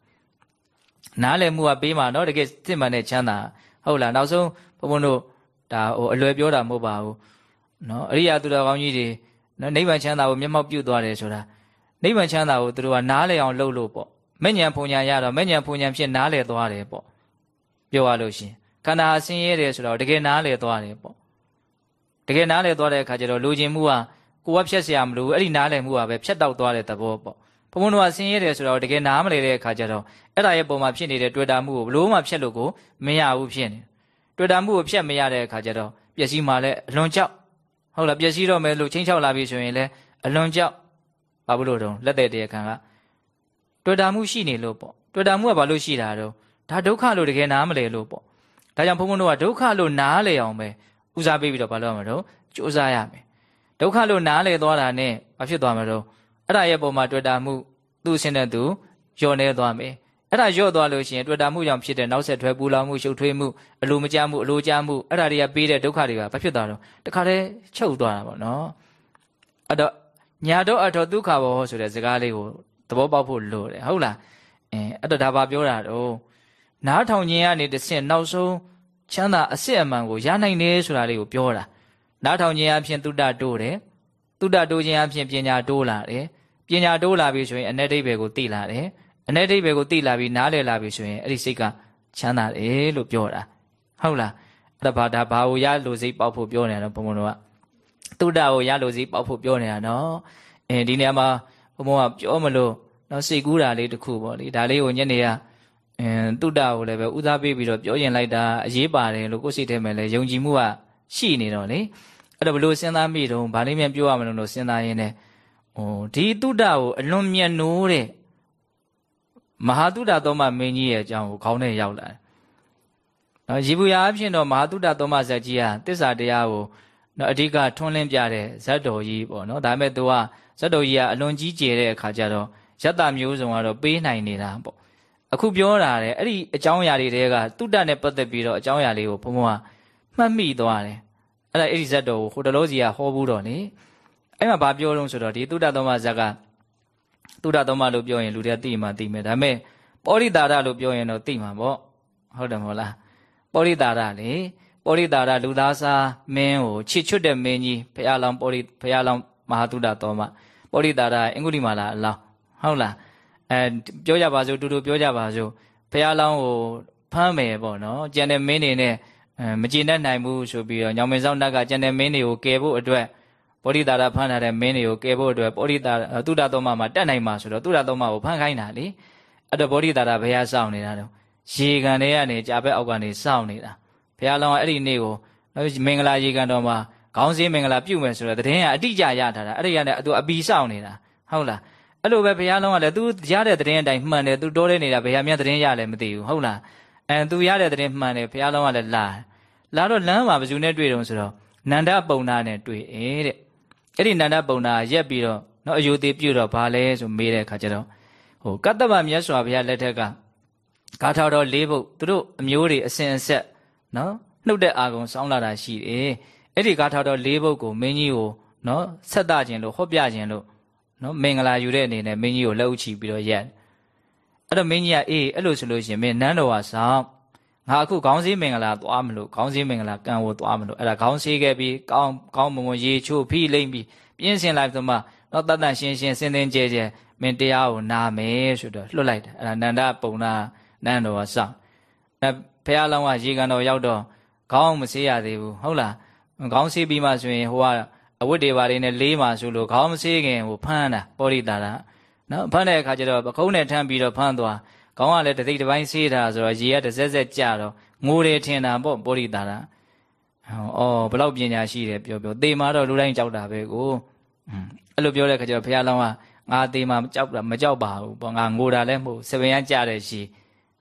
နားလည်မှုကပေးမှာနော်တကယ်စစ်မှန်တဲ့ချမ်းသာဟုတ်လားနောက်ဆုံးဘုံဘုံတို့ဒါဟိုအလွယ်ပြောတာမဟုတ်ပါဘူးနော်အရိယာသူတော်ကောင်းကြီးတွေနော်နိဗ္ဗာန်ချမ်းသာကိုမျက်မှောက်ပြုသွားတယ်ဆိုတာနိဗ္ဗာန်ချမ်းသာကိုသူတို့ကနားလည်အောင်လုပ်လို့ပေါ့မဲ့ညံဖုန်ညာရတော့မဲ့ညံဖုန်ညာဖြစ်နားလည်သွားတယ်ပေါ့ပြောရလို့ရှင်ခန္ဓာဆင်းရဲတယ်ဆိုတော့တကယ်နားလည်သွားတယ်ပေါ့ တကယ်နားလည်သွားတဲ့အခါကျတော့လူချင်းမှုကကိုယ်ကဖြတ်เสียမလို့အဲ့ဒီနားလည်မှုကပဲဖြတ်တောက်သွားတဲ့သဘောပေါ့ဘုံဘုံတို့ကဆင်းရဲတယ်ဆိုတော့တကယ်နားမလည်တဲ့အခါကျတော့အဲ့ဒါရဲ့ပုံမှာဖြစ်နေတဲ့တွေ့တာမှုကိုဘလို့မှဖြတ်လို့ကိုမရဘူးဖြစ်နေတွေ့တာမှုကိုဖြတ်မရတဲ့အခါကျတော့ပျက်စီးမှလည်းအလွန်ကြောက်ဟုတ်လားပျက်စီးတော့မယ်လို့ချင်းချောက်လာပြီဆိုရင်လည်းအလွန်ကြောက်ဘာလို့လို့တော့လက်တဲ့တရားခံကတွေ့တာမှုရှိနေလို့ပေါ့တွေ့တာမှုကဘာလို့ရှိတာတော့ဒါဒုက္ခလို့တကယ်နားမလဲလို့ပေါ့ဒါကြောင့်ဘုန်းဘုန်းတို့ကဒုက္ခလို့နားလေအောင်ပဲ ဦးစားပေးပြီးတော့ဘာလို့ရမလို့စူးစမ်းရမယ်ဒုက္ခလို့နားလေသွားတာနဲ့ဘာဖြစ်သွားမလို့အဲ့ဒါရဲ့ပုံမှာတွေ့တာမှုသူ့ဆင်းတဲ့သူညှော်နေသွားမယ်အဲ့ဒါညှော့သွားလို့ရှိရင်တွေ့တာမှုကြောင့်ဖြစ်တဲ့နောက်ဆက်တွဲပူလောင်မှုရှုပ်ထွေးမှုအလိုမကျမှုအလိုကျမှုအဲ့ဒါတွေကပေးတဲ့ဒုက္ခတွေကဘာဖြစ်သွားတော့တခါတည်းချုပ်သွားတာပေါ့နော်အဲ့တော့ညာတော့အထောဒုက္ခဘောဆိုတဲ့စကားလေးကိုသဘောပေါက်ဖို့လိုတယ်ဟုတ်လားအဲအဲ့တော့ဒါပါပြောတာတော့နားထောင်ခြင်းကနေတဆင့်နောက်ဆုံး ချမ်းသာအစစ်အမှန်ကိုရနိုင်တယ်ဆိုတာလေးကိုပြောတာနားထောင်ခြင်းအပြင်တုတ္တတိုးတယ်တုတ္တတိုးခြင်းအပြင်ပညာတိုးလာတယ်ပညာတိုးလာပြီဆိုရင်အ내ဒိဗ္ဗေကိုသိလာတယ်အ내ဒိဗ္ဗေကိုသိလာပြီနားလည်လာပြီဆိုရင်အဲ့ဒီစိတ်ကချမ်းသာတယ်လို့ပြောတာဟုတ်လားအဲ့ဒါဘာဒါဘာကိုရလို့စိတ်ပေါက်ဖို့ပြောနေတာတော့ဘုံဘုံတို့ကတုတ္တကိုရလို့စိတ်ပေါက်ဖို့ပြောနေတာနော်အဲဒီနေရာမှာဘုံဘုံကပြောမလို့နော်စိတ်ကူးတာလေးတစ်ခုပေါ့လေဒါလေးကိုညနေက အဲတုတ္တကိုလည်းပဲဥစားပေးပြီးတော့ပြောရင်လိုက်တာအရေးပါတယ်လို့ကိုယ်စိတ်ထဲမှာလည်းယုံကြည်မှုကရှိနေတော့လေအဲ့တော့ဘလို့စဉ်းစားမိတော့ဗာလေးမြန်ပြောရမလို့လို့စဉ်းစားရင်းနဲ့ဟိုဒီတုတ္တကိုအလွန်မြတ်နိုးတဲ့မဟာတုတ္တသောမမင်းကြီးရဲ့အကြောင်းကိုခေါင်းထဲရောက်လာတယ်။နော်ရေဘူးရာအဖြစ်တော့မဟာတုတ္တသောမဇက်ကြီးဟာတစ္ဆာတရားကိုနော်အဓိကထွန်းလင်းပြတဲ့ဇတ်တော်ကြီးပေါ့နော်ဒါပေမဲ့သူကဇတ်တော်ကြီးကအလွန်ကြီးကျယ်တဲ့အခါကျတော့ယတ္တမျိုးစုံကတော့ပေးနိုင်နေတာပေါ့ အခုပြောတာလေအဲ့ဒီအကြောင်းအရာတွေတဲကတုတ္တနဲ့ပတ်သက်ပြီးတော့အကြောင်းအရာလေးကိုဘုံဘုံကမှတ်မိသွားတယ်အဲ့ဒါအဲ့ဒီဇတ်တော်ကိုဟိုတလို့စီကဟောဘူးတော့လေအဲ့မှာဘာပြောလို့ဆိုတော့ဒီတုတ္တသောမဇက်ကတုဒ္ဒသုံးပါလို့ပြောရင်လူတွေကသိမှသိမယ်ဒါပေမဲ့ပောရိတာရလို့ပြောရင်တော့သိမှာပေါ့ဟုတ်တယ်မဟုတ်လားပောရိတာရလေပောရိတာရလူသားစားမင်းကိုချစ်ချွတ်တဲ့မင်းကြီးဘုရားလောင်းပောရိဘုရားလောင်းမဟာတုဒ္ဒသုံးပါပောရိတာရအင်္ဂုလိမာလာအလောင်းဟုတ်လား အဲပြောကြပါစို့တူတူပြောကြပါစို့ဘုရားလောင်းကိုဖမ်းမယ်ပေါ့နော်ကြံတဲ့မင်းတွေနဲ့မကျေနပ်နိုင်ဘူးဆိုပြီးတော့ညောင်မင်းဆောင်တက်ကကြံတဲ့မင်းတွေကိုကယ်ဖို့အတွက်ပောရိတာရဖမ်းထားတဲ့မင်းတွေကိုကယ်ဖို့အတွက်ပောရိတာသုဒ္ဓသောမမှာတက်နိုင်မှာဆိုတော့သုဒ္ဓသောမကိုဖမ်းခိုင်းတာလေအဲ့တော့ပောရိတာရဘုရားစောင့်နေတာတော့ရေကန်တွေကနေကြာဘက်အောက်ကနေစောင့်နေတာဘုရားလောင်းကအဲ့ဒီနေ့ကိုမင်္ဂလာရေကန်တော်မှာခေါင်းစည်းမင်္ဂလာပြုမယ်ဆိုတော့တည်င်းကအတိအကျရထားတာအဲ့ဒီကနေသူအပီစောင့်နေတာဟုတ်လား အဲ့လိုပဲဘုရားလောင်းကလည်းသူရတဲ့တည်င်းအတိုင်းမှန်တယ်သူတိုးနေနေတာဘုရားမြတ်တည်င်းရလည်းမသိဘူးဟုတ်လားအဲသူရတဲ့တည်င်းမှန်တယ်ဘုရားလောင်းကလည်းလာလာတော့လမ်းမှာဘယ်သူနဲ့တွေ့တုံးဆိုတော့နန္ဒပုံနာနဲ့တွေ့တယ်တဲ့အဲ့ဒီနန္ဒပုံနာရက်ပြီးတော့နော်အယုသေးပြုတော့ဘာလဲဆိုမေးတဲ့အခါကျတော့ဟိုကတ္တဗမြတ်စွာဘုရားလက်ထက်ကဂါထာတော်၄ပုဒ်သူတို့အမျိုးတွေအစဉ်အဆက်နော်နှုတ်တဲ့အာကုံစောင်းလာတာရှိတယ်အဲ့ဒီဂါထာတော်၄ပုဒ်ကိုမင်းကြီးကိုနော်ဆက်တခြင်းလို့ဟောပြခြင်းလို့ နော်မင်္ဂလာယူတဲ့အနေနဲ့မင်းကြီးကိုလက်ဥချီပြီးတော့ရက်အဲ့တော့မင်းကြီးကအေးအဲ့လိုဆိုလို့ရှိရင်မင်းနန်းတော်ဟာဆောင်ငါအခုခေါင်းစည်းမင်္ဂလာသွားမလို့ခေါင်းစည်းမင်္ဂလာကံဝသွားမလို့အဲ့ဒါခေါင်းစည်းခဲ့ပြီးကောင်းကောင်းမွန်မွန်ရေချိုးဖိလိမ့်ပြီးပြင်းစင်လိုက်ဆိုမှတော့တတ်တန်ရှင်းရှင်းစင်စင်ကြဲကြဲမင်းတရားကိုနာမယ်ဆိုတော့လွတ်လိုက်တယ်အဲ့ဒါနန္ဒပုံနာနန်းတော်ကစောင့်အဲဖះလောင်းကရေကန်တော်ရောက်တော့ခေါင်းမဆေးရသေးဘူးဟုတ်လားခေါင်းဆေးပြီးမှဆိုရင်ဟိုက အဝတ်တွေပါတွေနဲ့လေးမှဆိုလို့ခေါင်းမဆေးခင်ဟိုဖမ်းတာပောရိတာတာနော်ဖမ်းတဲ့အခါကျတော့ပကုံးနဲ့ထမ်းပြီးတော့ဖမ်းသွားခေါင်းကလည်းတသိတစ်ပိုင်းဆေးထားဆိုတော့ရေကတစ်စက်စက်ကြတော့ငိုတယ်ထင်တာပေါ့ပောရိတာတာအော်ဘလောက်ပညာရှိတယ်ပြောပြောသေမာတော့လူတိုင်းကြောက်တာပဲကိုအဲ့လိုပြောတဲ့ခါကျတော့ဘုရားလောင်းကငါသေမာမကြောက်တာမကြောက်ပါဘူးပေါ့ငါငိုတာလည်းမဟုတ်စပင်ရကြတဲ့ရှိ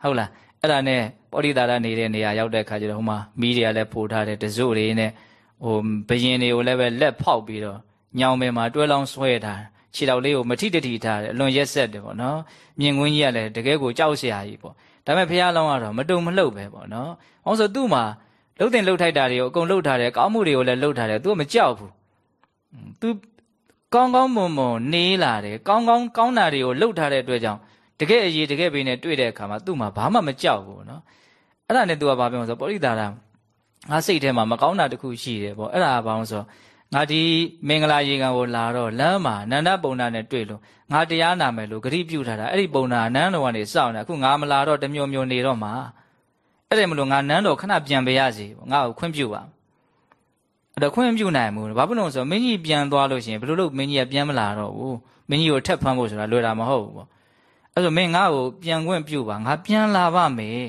ဟုတ်လားအဲ့ဒါနဲ့ပောရိတာရနေတဲ့နေရာရောက်တဲ့ခါကျတော့ဟိုမှာမီးတွေကလည်းပို့ထားတယ်တစုတွေနဲ့ ဟိုဘယင်တွေကိုလည်းပဲလက်ဖောက်ပြီးတော့ညောင်ပင်မှာတွဲလောင်းဆွဲထားခြေတော်လေးကိုမထိတတိထားတယ်အလွန်ရက်ဆက်တယ်ပေါ့နော်မြင်ကွင်းကြီးကလည်းတကယ်ကိုကြောက်စရာကြီးပေါ့ဒါပေမဲ့ဘုရားလောင်းကတော့မတုံမလှုပ်ပဲပေါ့နော်။အောင်ဆိုသူ့မှာလှုပ်တင်လှုပ်ထိုက်တာတွေကိုအကုန်လှုပ်ထားတယ်ကောင်းမှုတွေကိုလည်းလှုပ်ထားတယ်သူကမကြောက်ဘူး။ तू ကောင်းကောင်းမွန်မွန်နေလာတယ်ကောင်းကောင်းကောင်းတာတွေကိုလှုပ်ထားတဲ့အတွက်ကြောင့်တကယ်အရေးတကယ်ဘေးနဲ့တွေ့တဲ့အခါမှာသူ့မှာဘာမှမကြောက်ဘူးနော်။အဲ့ဒါနဲ့ तू ကဘာပြောလဲဆိုတော့ပရိဒါရ ငါစိတ်ထဲမှာမကောင်းတာတခုရှိတယ်ပေါ့အဲ့ဒါကဘာလို့ဆိုတော့ငါဒီမင်္ဂလာရေကန်ကိုလာတော့လမ်းမှာနန္ဒပုံနာနဲ့တွေ့လို့ငါတရားနာမယ်လို့ဂရိပြုထားတာအဲ့ဒီပုံနာနန်းတော်ကနေစောင့်နေအခုငါမလာတော့တမျိုးမျိုးနေတော့မှာအဲ့ဒါမလို့ငါနန်းတော်ခဏပြန်ပေးရစီငါ့ကိုခွင့်ပြုပါအဲ့တော့ခွင့်ပြုနိုင်မှုဘာဖြစ်လို့ဆိုတော့မင်းကြီးပြန်သွားလို့ရှိရင်ဘယ်လိုလုပ်မင်းကြီးကပြန်မလာတော့ဘူးမင်းကြီးကိုထက်ဖမ်းဖို့ဆိုတာလွယ်တာမဟုတ်ဘူးပေါ့အဲ့ဆိုမင်းငါ့ကိုပြန်ခွင့်ပြုပါငါပြန်လာပါမယ်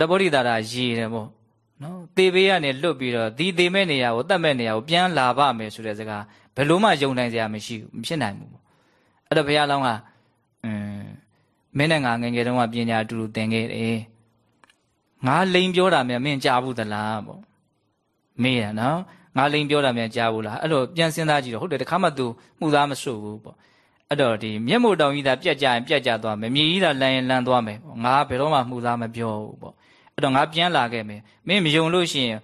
တဘောဓိတာရာရည်တယ်ပေါ့ နော်သေဘေးကနေလွတ်ပြီးတော့ဒီသေမဲ့နေရာကိုတတ်မဲ့နေရာကိုပြန်လာပါမယ်ဆိုတဲ့စကားဘယ်လို့မှယုံနိုင်စရာမရှိဘူးမဖြစ်နိုင်ဘူးပေါ့အဲ့တော့ဘုရားလောင်းကအင်းမင်းနဲ့ငါငယ်ငယ်တုန်းကပညာအတူတူသင်ခဲ့တယ်ငါလိန်ပြောတာမြန်မင်းကြားဘူးသလားပေါ့မေးရနော်ငါလိန်ပြောတာမြန်ကြားဘူးလားအဲ့လိုပြန်စဉ်းစားကြည့်တော့ဟုတ်တယ်တခါမှ तू မှုသားမစွဘူးပေါ့အဲ့တော့ဒီမျက်မှောက်တောင်ကြီးသာပြက်ကြရင်ပြက်ကြသွားမယ်မြေကြီးသာလန်ရင်လန်သွားမယ်ပေါ့ငါဘယ်တော့မှမှုသားမပြောဘူးပေါ့ အဲ့တော့ငါပြန်လာခဲ့မယ်မင်းမယုံလို့ရှိရင်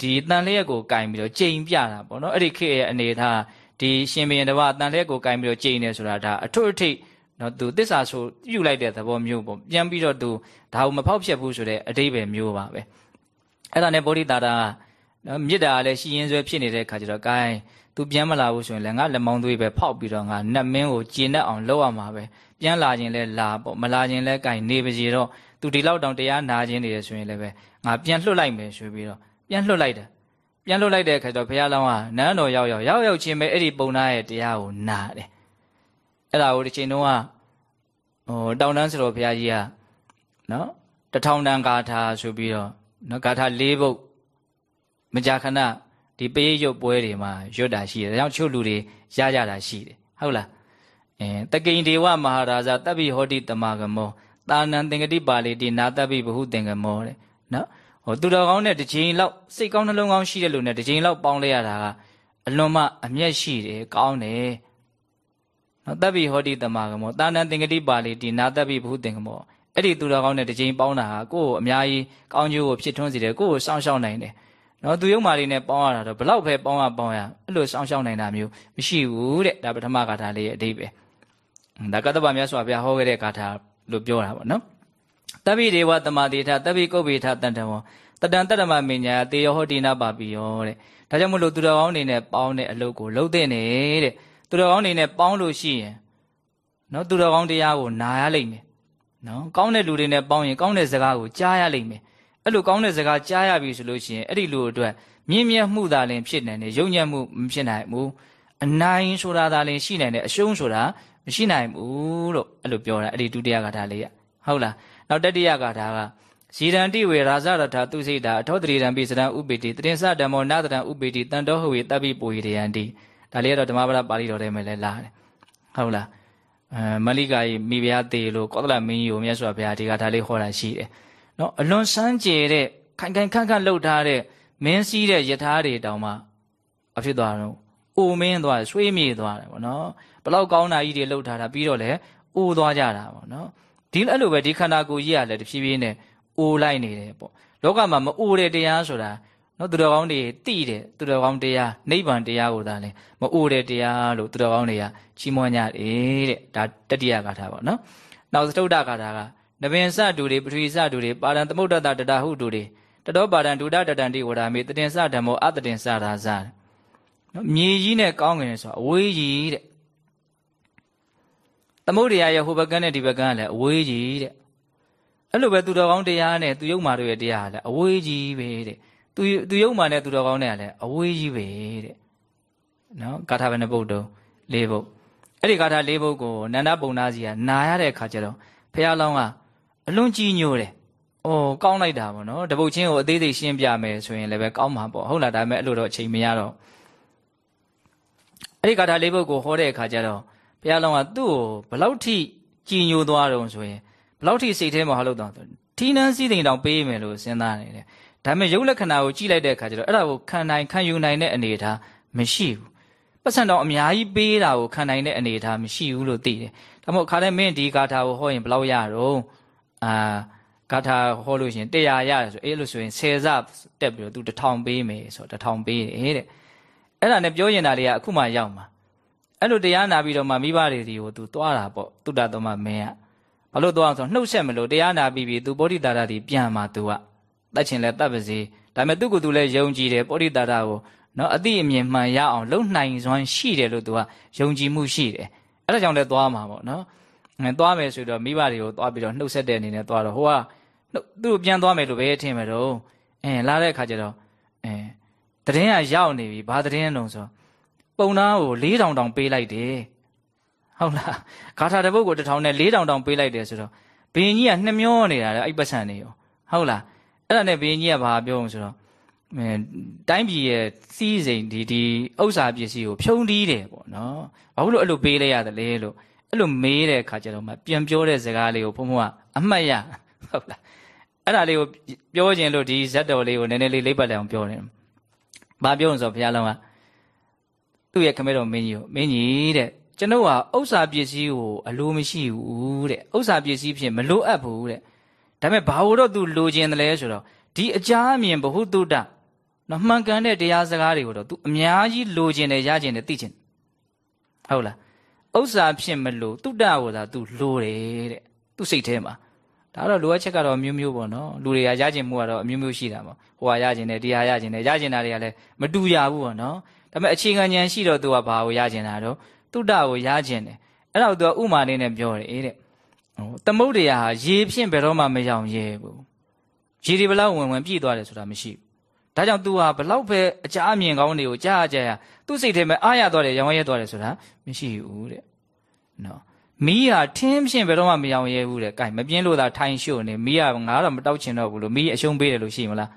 ဒီတန်လျက်ကိုကင်ပြီးတော့ကြိမ်ပြတာပေါ့နော်အဲ့ဒီခေတ်ရဲ့အနေထားဒီရှင်ဘုရင်တစ်ပါးတန်လျက်ကိုကင်ပြီးတော့ကြိမ်နေဆိုတာဒါအထွတ်အထိပ်နော်သူတစ္ဆာဆိုပြုလိုက်တဲ့သဘောမျိုးပေါ့ပြန်ပြီးတော့သူဒါကိုမဖောက်ဖြက်ဘူးဆိုတဲ့အတိပ္ပယ်မျိုးပါပဲအဲ့ဒါနဲ့ဗောဓိတာတာနော်မြစ်တာကလည်းရှိရင်ဆွဲဖြစ်နေတဲ့ခါကျတော့ gain သူပြန်မလာဘူးဆိုရင်လည်းငါလက်မောင်းသွေးပဲဖောက်ပြီးတော့ငါနတ်မင်းကိုကျင်တတ်အောင်လုပ်ရမှာပဲပြန်လာခြင်းလဲလာပေါ့မလာခြင်းလဲ gain နေပါစီတော့ သူဒီလောက်တောင်တရားနာခြင်းနေရဆိုရင်လည်းပဲငါပြန်လွတ်လိုက်မယ်ဆိုပြီးတော့ပြန်လွတ်လိုက်တယ်ပြန်လွတ်လိုက်တဲ့အခါကျတော့ဘုရားလောင်းကနန်းတော်ရောက်ရောက်ရောက်ရောက်ချင်းပဲအဲ့ဒီပုံနာရဲ့တရားကိုနာတယ်အဲ့ဒါကိုဒီချိန်တုန်းကဟိုတောင်တန်းစတော်ဘုရားကြီးကနော်တထောင်တန်ဂါထာဆိုပြီးတော့နော်ဂါထာ၄ပုဒ်မကြာခဏဒီပရိရုပ်ပွဲတွေမှာရွတ်တာရှိတယ်ဒါကြောင့်ချို့လူတွေရကြတာရှိတယ်ဟုတ်လားအဲတကိန်ဒေဝမဟာရာဇတပ်ပိဟောတိတမဂမော တာနံသင်္ကတိပါဠိတိနာတပ်ပိဘဟုသင်္ကမောတဲ့နော်ဟိုသူတော်ကောင်းနဲ့တစ်ချိန်လောက်စိတ်ကောင်းနှလုံးကောင်းရှိတဲ့လူနဲ့တစ်ချိန်လောက်ပေါင်းလဲရတာကအလွန်မှအမျက်ရှိတယ်ကောင်းတယ်နော်တပ်ပိဟောတိတမဂမောတာနံသင်္ကတိပါဠိတိနာတပ်ပိဘဟုသင်္ကမောအဲ့ဒီသူတော်ကောင်းနဲ့တစ်ချိန်ပေါင်းတာဟာကိုယ့်ကိုအများကြီးကောင်းကျိုးကိုဖြစ်ထွန်းစေတယ်ကိုယ့်ကိုစောင့်ရှောက်နိုင်တယ်နော်သူယုံမာလေးနဲ့ပေါင်းရတာတော့ဘလောက်ပဲပေါင်းရပေါင်းရအဲ့လိုစောင့်ရှောက်နိုင်တာမျိုးမရှိဘူးတဲ့ဒါပထမဂါထာလေးရဲ့အဓိပ္ပာယ်ဒါကတ္တဗမြတ်စွာဘုရားဟောခဲ့တဲ့ဂါထာ လို့ပြောတာပေါ့နော်တပိဒေဝတမတိထတပိကုတ်ပိထတန်တဝတတံတတမမညာတေယောဟောတိနာပါပိယောတဲ့ဒါကြောင့်မလို့သူတော်ကောင်းနေနဲ့ပေါင်းတဲ့အလုပ်ကိုလုပ်တဲ့နေတဲ့သူတော်ကောင်းနေနဲ့ပေါင်းလို့ရှိရင်နော်သူတော်ကောင်းတရားကိုနာရလိမ့်မယ်နော်ကောင်းတဲ့လူတွေနဲ့ပေါင်းရင်ကောင်းတဲ့စကားကိုကြားရလိမ့်မယ်အဲ့လိုကောင်းတဲ့စကားကြားရပြီဆိုလို့ရှိရင်အဲ့ဒီလူအတွက်မြင့်မြတ်မှုသာလင်ဖြစ်နိုင်တယ်ယုံညံ့မှုမဖြစ်နိုင်ဘူးအနိုင်ဆိုတာသာလင်ရှိနိုင်တယ်အရှုံးဆိုတာ မရှိနိုင်ဘူးလို့အဲ့လိုပြောတာအဲ့ဒီဒုတိယဂါထာလေးကဟုတ်လားနောက်တတိယဂါထာကဇီရန်တိဝေရာဇရထာသူစိတ်တာအထောတရိရံပိစရံဥပိတိတရင်စဓမ္မောနာတရံဥပိတိတန်တောဟဝေတပ်ပိပူရိယံတိဒါလေးကတော့ဓမ္မပဒပါဠိတော်ထဲမှာလည်းလာတယ်ဟုတ်လားအဲမလိကာကြီးမိဖုရားတေလို့ကောသလမင်းကြီးကိုမြတ်စွာဘုရားဒီဂါထာလေးဟောတာရှိတယ်နော်အလွန်စမ်းကြယ်တဲ့ခိုင်ခိုင်ခန့်ခန့်လှုပ်ထားတဲ့မင်းစည်းတဲ့ယထာတွေတောင်မှအဖြစ်သွားတော့အိုမင်းသွားဆွေးမြေ့သွားတယ်ဗောနော် ဘလောက်ကောင်းတာကြီးတွေလှုပ်ထားတာပြီးတော့လည်းအိုသွားကြတာဗောနော်ဒီအဲ့လိုပဲဒီခန္ဓာကိုယ်ကြီးကလည်းတဖြည်းဖြည်းနဲ့အိုလိုက်နေတယ်ပေါ့လောကမှာမအိုတဲ့တရားဆိုတာနော်သူတော်ကောင်းတွေတိတယ်သူတော်ကောင်းတရားနိဗ္ဗာန်တရားကိုသာလဲမအိုတဲ့တရားလို့သူတော်ကောင်းတွေကချီးမွမ်းကြတယ်တဲ့ဒါတတိယဂါထာပေါ့နော်နောက်သတုဒ္ဒဂါထာကနဗင်စတူတွေပထဝီစတူတွေပါရံသမုဒ္ဒတတတဟုတူတွေတတောပါရံဒုဒတတန်တိဝရမေတတင်စဓမ္မောအတတင်စရာဇာနော်မြေကြီးနဲ့ကောင်းငင်ဆိုအဝေးကြီးတဲ့ သမုဒ္ဒရာရဲ့ဟိုဘက်ကန်းနဲ့ဒီဘက်ကန်းကလည်းအဝေးကြီးတဲ့အဲ့လိုပဲသူတော်ကောင်းတရားနဲ့သူယုံမာတို့ရဲ့တရားကလည်းအဝေးကြီးပဲတဲ့သူသူယုံမာနဲ့သူတော်ကောင်းနဲ့ကလည်းအဝေးကြီးပဲတဲ့နော်ဂါထာဘယ်နှပုဒ်တုံး၄ပုဒ်အဲ့ဒီဂါထာ၄ပုဒ်ကိုနန္ဒပုံနာစီကနာရတဲ့အခါကျတော့ဖះလောင်းကအလွန်ကြီးညိုတယ်။အော်ကောင်းလိုက်တာပေါ့နော်။တပုတ်ချင်းကိုအသေးသေးရှင်းပြမယ်ဆိုရင်လည်းပဲကောင်းမှာပေါ့။ဟုတ်လားဒါပေမဲ့အဲ့လိုတော့အချိန်မရတော့အဲ့ဒီဂါထာလေးပုဒ်ကိုဟောတဲ့အခါကျတော့ ဘုရားလောင်းကသူ့ကိုဘလောက်ထိကြည်ညိုသွားတော့ဆိုရင်ဘလောက်ထိစိတ်ထဲမှာဟောလို့တော့ထီးနှန်းစည်းတိမ်တောင်ပေးမယ်လို့စဉ်းစားနေတယ်။ဒါပေမဲ့ရုပ်လက္ခဏာကိုကြည့်လိုက်တဲ့အခါကျတော့အဲ့ဒါကိုခံနိုင်ခံယူနိုင်တဲ့အနေအထားမရှိဘူးပတ်စံတော့အများကြီးပေးတာကိုခံနိုင်တဲ့အနေအထားမရှိဘူးလို့သိတယ်ဒါမို့ခါတဲ့မင်းဒီဂါထာကိုဟောရင်ဘယ်လောက်ရတော့အာဂါထာဟောလို့ရှိရင်100ရတယ်ဆိုအေးလို့ဆိုရင်10စတက်ပြီးတော့သူ1000ပေးမယ်ဆိုတော့1000ပေးတယ်တဲ့အဲ့ဒါနဲ့ပြောရင်တာလေးကအခုမှရောက်မှာ အဲ့လိုတရားနာပြီးတော့မှမိဘတွေဒီကိုသူသွားတာပေါ့တုတ္တတော်မမင်းကဘာလို့သွားအောင်ဆိုနှုတ်ဆက်မလို့တရားနာပြီးပြီးသူဗောဓိတာရတွေပြန်มาသူကတတ်ချင်လဲတတ်ပါစေဒါပေမဲ့သူ့ကိုယ်သူလည်းယုံကြည်တယ်ဗောဓိတာရကိုနော်အတိအမြင်မှန်ရအောင်လုံနိုင်စွမ်းရှိတယ်လို့သူကယုံကြည်မှုရှိတယ်အဲ့ဒါကြောင့်လည်းသွားမှာပေါ့နော်အဲသွားမယ်ဆိုတော့မိဘတွေကိုသွားပြီးတော့နှုတ်ဆက်တဲ့အနေနဲ့သွားတော့ဟိုကသူ့ပြန်သွားမယ်လို့ပဲထင်မှာတော့အဲလာတဲ့အခါကျတော့အဲတရင်ကရောက်နေပြီဘာတရင်တုံဆို ပုံသားကို၄တောင်တောင်ပေးလိုက်တယ်ဟုတ်လားဂါထာတစ်ပုဒ်ကိုတစ်ထောင်နဲ့၄တောင်တောင်ပေးလိုက်တယ်ဆိုတော့ဘင်းကြီးကနှမျောနေတာလေအဲ့ပတ်စံနေရောဟုတ်လားအဲ့ဒါနဲ့ဘင်းကြီးကဘာပြောအောင်ဆိုတော့အဲတိုင်းပြည်ရဲ့စီးစိမ်ဒီဒီဥစ္စာပစ္စည်းကိုဖြုံးတီးတယ်ပေါ့နော်ဘာလို့အဲ့လိုပေးလိုက်ရတယ်လဲလို့အဲ့လိုမေးတဲ့အခါကျတော့မှပြန်ပြောတဲ့စကားလေးကိုဘုံဘုံကအမှတ်ရဟုတ်လားအဲ့ဒါလေးကိုပြောခြင်းလို့ဒီဇက်တော်လေးကိုနည်းနည်းလေးလိပ်ပတ်လိုက်အောင်ပြောတယ်ဘာပြောလို့ဆိုဘုရားလုံးက သူ့ရဲ့ခမဲတော်မင်းကြီးကိုမင်းကြီးတဲ့ကျွန်ုပ်ဟာဥစ္စာပစ္စည်းကိုအလိုမရှိဘူးတဲ့ဥစ္စာပစ္စည်းဖြင့်မလိုအပ်ဘူးတဲ့ဒါပေမဲ့ဘာလို့တော့သူလိုချင်တယ်လဲဆိုတော့ဒီအကြအမြင်ဘဟုတုတ္တနော်မှန်ကန်တဲ့တရားစကားတွေကိုတော့သူအများကြီးလိုချင်တယ်ရချင်တယ်သိချင်တယ်ဟုတ်လားဥစ္စာဖြစ်မလို့တုတ္တကိုသာသူလိုတယ်တဲ့သူစိတ်ထဲမှာဒါတော့လိုအပ်ချက်ကတော့မျိုးမျိုးပေါ့နော်လူတွေကရချင်မှုကတော့အမျိုးမျိုးရှိတာပေါ့ဟိုဟာရချင်တယ်တရားရချင်တယ်ရချင်တာတွေကလည်းမတူရဘူးပေါ့နော် ဒါပေမဲ့အခြေခံဉာဏ်ရှိတော့သူကဘာကိုရကျင်တာတော့တုဒ္ဒကိုရကျင်တယ်အဲ့တော့သူကဥမာလေးနဲ့ပြောတယ်တဲ့ဟိုသမုဒ္ဒရာဟာရေဖြင့်ဘယ်တော့မှမရောင်ရဲဘူးရေတွေဘလောက်ဝင်ဝင်ပြည့်သွားတယ်ဆိုတာမရှိဘူးဒါကြောင့် तू ဟာဘလောက်ပဲအကြအမြင်ကောင်းတွေကိုကြားကြရသူ့စိတ်ထဲမှာအားရသွားတယ်ရောင်ရဲသွားတယ်ဆိုတာမရှိဘူးတဲ့နော်မီးဟာထင်းဖြင့်ဘယ်တော့မှမရောင်ရဲဘူးတဲ့ကဲမပြင်းလို့သာထိုင်ရှို့နေမီးကငါတော့မတောက်ချင်တော့ဘူးလို့မီးအရှုံးပေးတယ်လို့ရှိမလား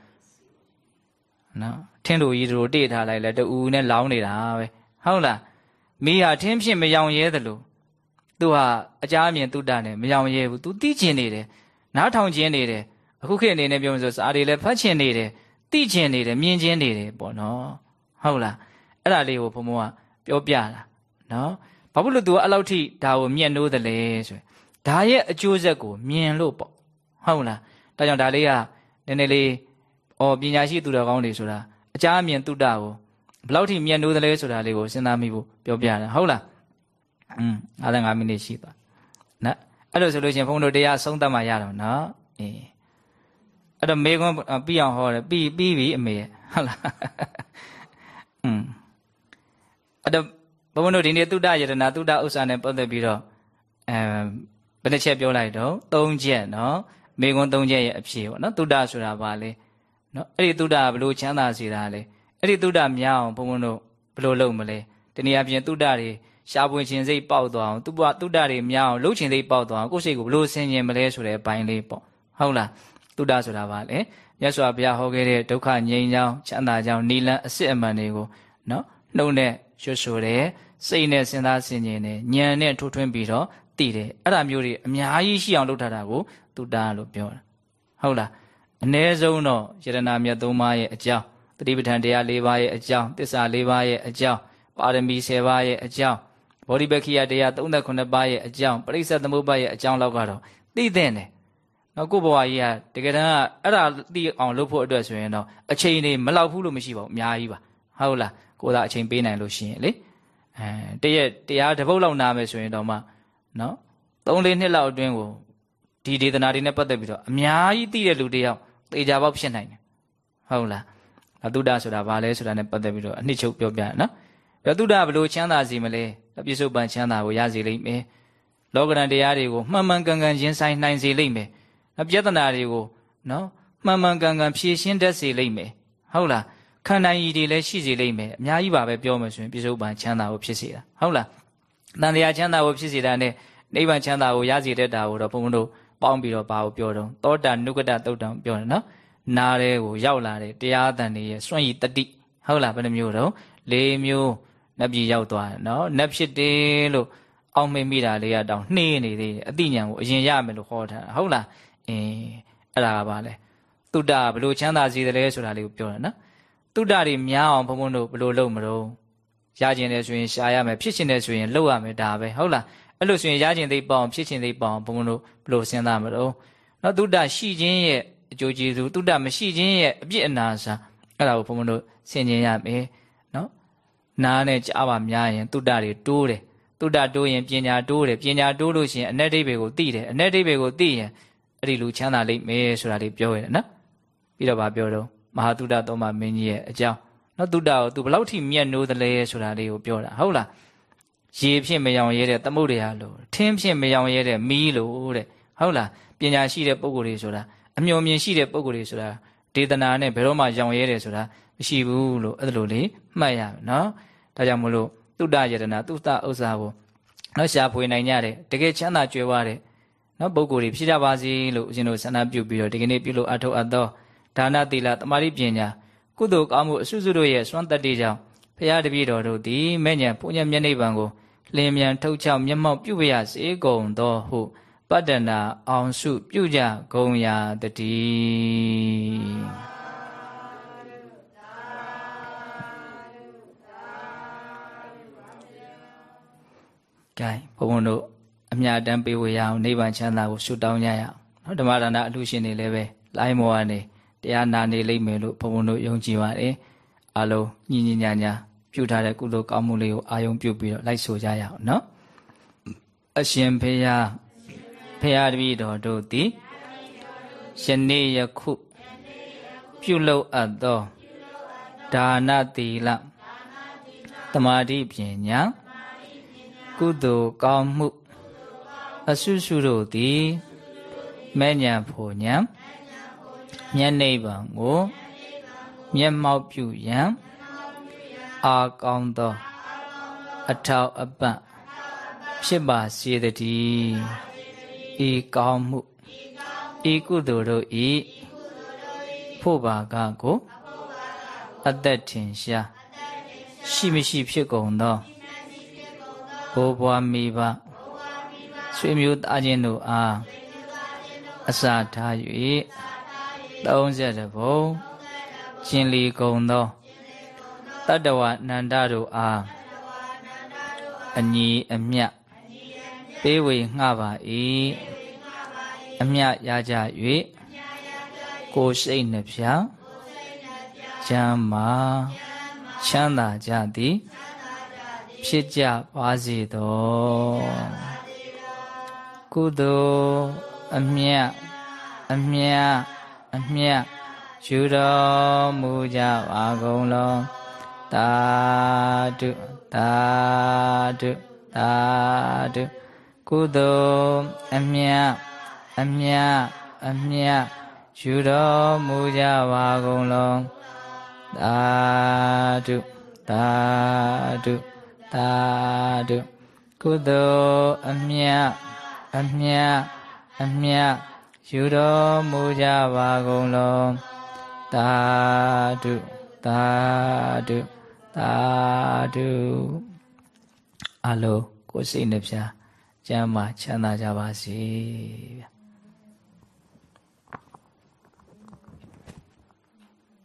နော် ထင်းတို့ကြီးတို့တိထားလိုက်လဲတူနဲ့လောင်းနေတာပဲ။ဟုတ်လား။မီးဟာထင်းဖြင့်မရောင်ရဲသလိုသူဟာအကြအမြင်တုတ္တနဲ့မရောင်ရဲဘူး။ तू သိချင်နေတယ်။နားထောင်ခြင်းနေတယ်။အခုခေတ်အနေနဲ့ပြောမှဆိုစာတွေလည်းဖတ်ချင်နေတယ်။သိချင်နေတယ်မြင်ချင်းနေတယ်ပေါ့နော်။ဟုတ်လား။အဲ့ဒါလေးကိုဘုံဘုံကပြောပြတာနော်။ဘာဖြစ်လို့သူကအဲ့လောက်ထိဒါကိုမြက်နိုးတယ်လဲဆိုရင်ဒါရဲ့အကျိုးဆက်ကိုမြင်လို့ပေါ့ဟုတ်လားဒါကြောင့်ဒါလေးကနည်းနည်းလေးဩပညာရှိသူတော်ကောင်းတွေဆိုတာ အကြအမြင်တုတ္တကိုဘယ်လောက်ထိမြက်နိုးတယ်လဲဆိုတာလေးကိုစဉ်းစားမိဖို့ပြောပြတာဟုတ်လားอืม55မိနစ်ရှိသွားနော်အဲ့လိုဆိုလို့ရှိရင်ဘုန်းတို့တရားဆုံးသတ်မှရတော့နော်အေးအဲ့တော့မေကွန်းပြီးအောင်ဟောတယ်ပြီးပြီးပြီအမေဟုတ်လားอืมအဲ့တော့ဘုန်းဘုန်းတို့ဒီနေ့သုဒ္ဓယတနာသုဒ္ဓဥစ္စာနဲ့ပတ်သက်ပြီးတော့အဲဘယ်နှချက်ပြောလိုက်တော့၃ချက်နော်မေကွန်း၃ချက်ရဲ့အဖြေပေါ့နော်သုဒ္ဓဆိုတာဘာလဲ နော်အဲ့ဒီသုဒ္ဓဘလို့ချမ်းသာစေတာလဲအဲ့ဒီသုဒ္ဓများအောင်ဘုန်းဘုန်းတို့ဘလို့လုပ်မလဲတနည်းအားဖြင့်သုဒ္ဓတွေရှားပွင့်ခြင်းစိတ်ပေါက်သွားအောင်သူ့ဘသုဒ္ဓတွေများအောင်လှုပ်ခြင်းစိတ်ပေါက်သွားအောင်ကိုယ့်စိတ်ကိုဘလို့ဆင်ခြင်မလဲဆိုတဲ့အပိုင်းလေးပေါ့ဟုတ်လားသုဒ္ဓဆိုတာဘာလဲမြတ်စွာဘုရားဟောခဲ့တဲ့ဒုက္ခငြိမ်းချောင်းချမ်းသာကြောင်းနိလန်အစစ်အမှန်တွေကိုနော်နှုတ်နဲ့ရွှတ်ဆိုတယ်စိတ်နဲ့စဉ်းစားဆင်ခြင်တယ်ဉာဏ်နဲ့ထိုးထွင်းပြီးတော့သိတယ်အဲ့ဒါမျိုးတွေအများကြီးရှိအောင်လုပ်ထားတာကိုသူတာလို့ပြောတာဟုတ်လား အ ਨੇ ဆုံးတော့ယရနာမြတ်သုံးပါးရဲ့အကြောင်းတတိပဋ္ဌာန်တရား၄ပါးရဲ့အကြောင်းသစ္စာ၄ပါးရဲ့အကြောင်းပါရမီ၁၀ပါးရဲ့အကြောင်းဘောဓိပက္ခိယတရား39ပါးရဲ့အကြောင်းပရိစ္ဆေသမုပ္ပါရဲ့အကြောင်းလောက်ကတော့သိတဲ့တယ်နော်ကိုဘဝကြီးကတကယ်တမ်းကအဲ့ဒါသိအောင်လုပ်ဖို့အတွက်ဆိုရင်တော့အချိန်နေမလောက်ဘူးလို့မရှိပါဘူးအများကြီးပါဟုတ်လားကိုသာအချိန်ပေးနိုင်လို့ရှိရင်လေအဲတရက်တရားတစ်ပုတ်လောက်နာမယ်ဆိုရင်တော့မှနော်၃လေးနှစ်လောက်အတွင်းကိုဒီဒေသနာတွေနဲ့ပတ်သက်ပြီးတော့အများကြီးသိတဲ့လူတယောက် သေချာပေါက်ဖြစ်နိုင်တယ်ဟုတ်လားအတုဒ္ဒဆိုတာဘာလဲဆိုတာနဲ့ပတ်သက်ပြီးတော့အနှစ်ချုပ်ပြောပြရနော်ပြတုဒ္ဒဘလို့ချမ်းသာစီမလဲပြစ္ဆုတ်ပန်ချမ်းသာကိုရစေလိမ့်မယ်လောကရန်တရားတွေကိုမှန်မှန်ကန်ကန်ရှင်းဆိုင်နိုင်စေလိမ့်မယ်ပြဿနာတွေကိုနော်မှန်မှန်ကန်ကန်ဖြေရှင်းတတ်စေလိမ့်မယ်ဟုတ်လားခန္ဓာရည်တွေလည်းရှိစေလိမ့်မယ်အများကြီးပါပဲပြောမယ်ဆိုရင်ပြစ္ဆုတ်ပန်ချမ်းသာကိုဖြစ်စေတာဟုတ်လားတန်တရားချမ်းသာကိုဖြစ်စေတာနဲ့နိဗ္ဗာန်ချမ်းသာကိုရစေတတ်တာကိုတော့ဘုန်းဘုန်းတို့ ပေါင်းပြီးတော့ဘာကိုပြောတော့သောတာနုကတတုတ်တံပြောတယ်နော်နားတဲ့ကိုရောက်လာတဲ့တရားအတန်တွေရဲ့စွန့်ရည်တတိဟုတ်လားဘယ်နှမျိုးတော့၄မျိုးနတ်ပြည်ရောက်သွားတယ်နော်နတ်ဖြစ်တယ်လို့အောက်မေ့မိတာလေးကတောင်နှေးနေသေးတယ်အတိညာကိုအရင်ရမယ်လို့ခေါ်ထားတာဟုတ်လားအင်းအဲ့ဒါကဘာလဲတုတ္တဘလို့ချမ်းသာစေတယ်လဲဆိုတာလေးကိုပြောတာနော်တုဒ္ဒတွေများအောင်ဘုံဘုံတို့ဘယ်လိုလုပ်မလို့ရကျင်တယ်ဆိုရင်ရှားရမယ်ဖြစ်ချင်တယ်ဆိုရင်လုပ်ရမယ်ဒါပဲဟုတ်လား အဲ့လိုဆိုရင်ရကျင်သိပေါအောင်ဖြစ်ချင်သိပေါအောင်ဘုံဘုံတို့ဘယ်လိုစဉ်းစားမလို့နော်တုဒ္ဒရှိခြင်းရဲ့အကျိုးကျေးဇူးတုဒ္ဒမရှိခြင်းရဲ့အပြစ်အနာစာအဲ့ဒါကိုဘုံဘုံတို့ဆင်ခြင်ရမယ်နော်နားနဲ့ကြားပါများရင်တုဒ္ဒတွေတိုးတယ်တုဒ္ဒတိုးရင်ပညာတိုးတယ်ပညာတိုးလို့ရှိရင်အ내ဒိဗေကိုသိတယ်အ내ဒိဗေကိုသိရင်အဲ့ဒီလူချမ်းသာလိမ့်မယ်ဆိုတာလေးပြောရတယ်နော်ပြီးတော့ဗာပြောတော့မဟာတုဒ္ဒသောမမင်းကြီးရဲ့အကြောင်းနော်တုဒ္ဒကို तू ဘလောက်ထိမြတ်နိုးသလဲဆိုတာလေးကိုပြောတာဟုတ်လား ရေဖြင့်မယောင်ရဲတဲ့သမုဒ္ဒရာလို့ထင်းဖြင့်မယောင်ရဲတဲ့မီးလို့တဲ့ဟုတ်လားပညာရှိတဲ့ပုဂ္ဂိုလ်တွေဆိုတာအမျှော်မြင်ရှိတဲ့ပုဂ္ဂိုလ်တွေဆိုတာဒေသနာနဲ့ဘယ်တော့မှရောင်ရဲတယ်ဆိုတာမရှိဘူးလို့အဲ့လိုလေးမှတ်ရမယ်နော်ဒါကြောင့်မလို့တုဒ္ဒယတနာတုဒ္ဒဥစ္စာကိုနော်ရှားဖွေနိုင်ကြတယ်တကယ်ချမ်းသာကြွယ်ဝတဲ့နော်ပုဂ္ဂိုလ်တွေဖြစ်ကြပါစေလို့ဦးဇင်းတို့ဆန္ဒပြုပြီးတော့ဒီကနေ့ပြုလို့အထောက်အပ်သောဒါနသီလတမာတိပညာကုသိုလ်ကောင်းမှုအစွစုတို့ရဲ့စွမ်းတတ္တိကြောင့်ဖရာတပည့်တော်တို့သည်မဲ့ညာပုညမျက်နှိပ်ပံကို လင်းမြန်ထုတ်ချောက်မျက်မှောက်ပြုပရစေကုန်သောဟုပတ္တနာအောင်စုပြုကြဂုံရာတည်းကဲဘုံဘုံတို့အမြတ်တမ်းပေးဝေရအောင်နိဗ္ဗာန်ချမ်းသာကိုဆုတောင်းကြရအောင်နော်ဓမ္မဒါနအလှရှင်တွေလည်းပဲလိုင်းမောကနေတရားနာနေလိမ့်မယ်လို့ဘုံဘုံတို့ယုံကြည်ပါတယ်အလုံးညီညီညာညာ ပြုထားတဲ့ကုသိုလ်ကောင်းမှုလေးကိုအာယုံပြုပြီးတော့လိုက်ဆိုကြရအောင်နော်အရှင်ဖေယဖေယတပည့်တော်တို့သည်ယနေ့ယခုပြုလုပ်အပ်သောဒါနသီလသမာဓိပညာကုသိုလ်ကောင်းမှုအဆုစုတို့သည်မဲ့ညာဖို့ညာမျက်နှိပ်ပံကိုမျက်မှောက်ပြုရန် အာကောင်းသောအထောက်အပံ့ဖြစ်ပါစေတည်းဤကောင်းမှုဤကုသိုလ်တို့ဤဖို့ပါကကိုအသက်ထင်ရှားရှိမရှိဖြစ်ကုန်သောဘိုးဘွားမိဘဆွေမျိုးသားချင်းတို့အားအစာထား၍30ဘုံရှင်လီကုံသော တတ္တဝနန္ဒတို့အားအညီအမြတ်ပေးဝေငှပါ၏အမြတ်ရကြ၍ကိုစိတ်နှဖျားချမ်းမာချမ်းသာကြသည်ဖြစ်ကြပါစေသောကုသိုလ်အမြတ်အမြတ်အမြတ်ယူတော်မူကြပါကုန်လော တာတုတာတုတာတုကုသိုလ်အမြတ်အမြတ်အမြတ်ယူတော်မူကြပါကုန်လောတာတုတာတုသာဓုကုသိုလ်အမြတ်အမြတ်အမြတ်ယူတော်မူကြပါကုန်လောသာဓုသာဓု သာဓုအလိုကိုယ်စိတ်နှပြချမ်းသာချမ်းသာကြပါစေဗျာ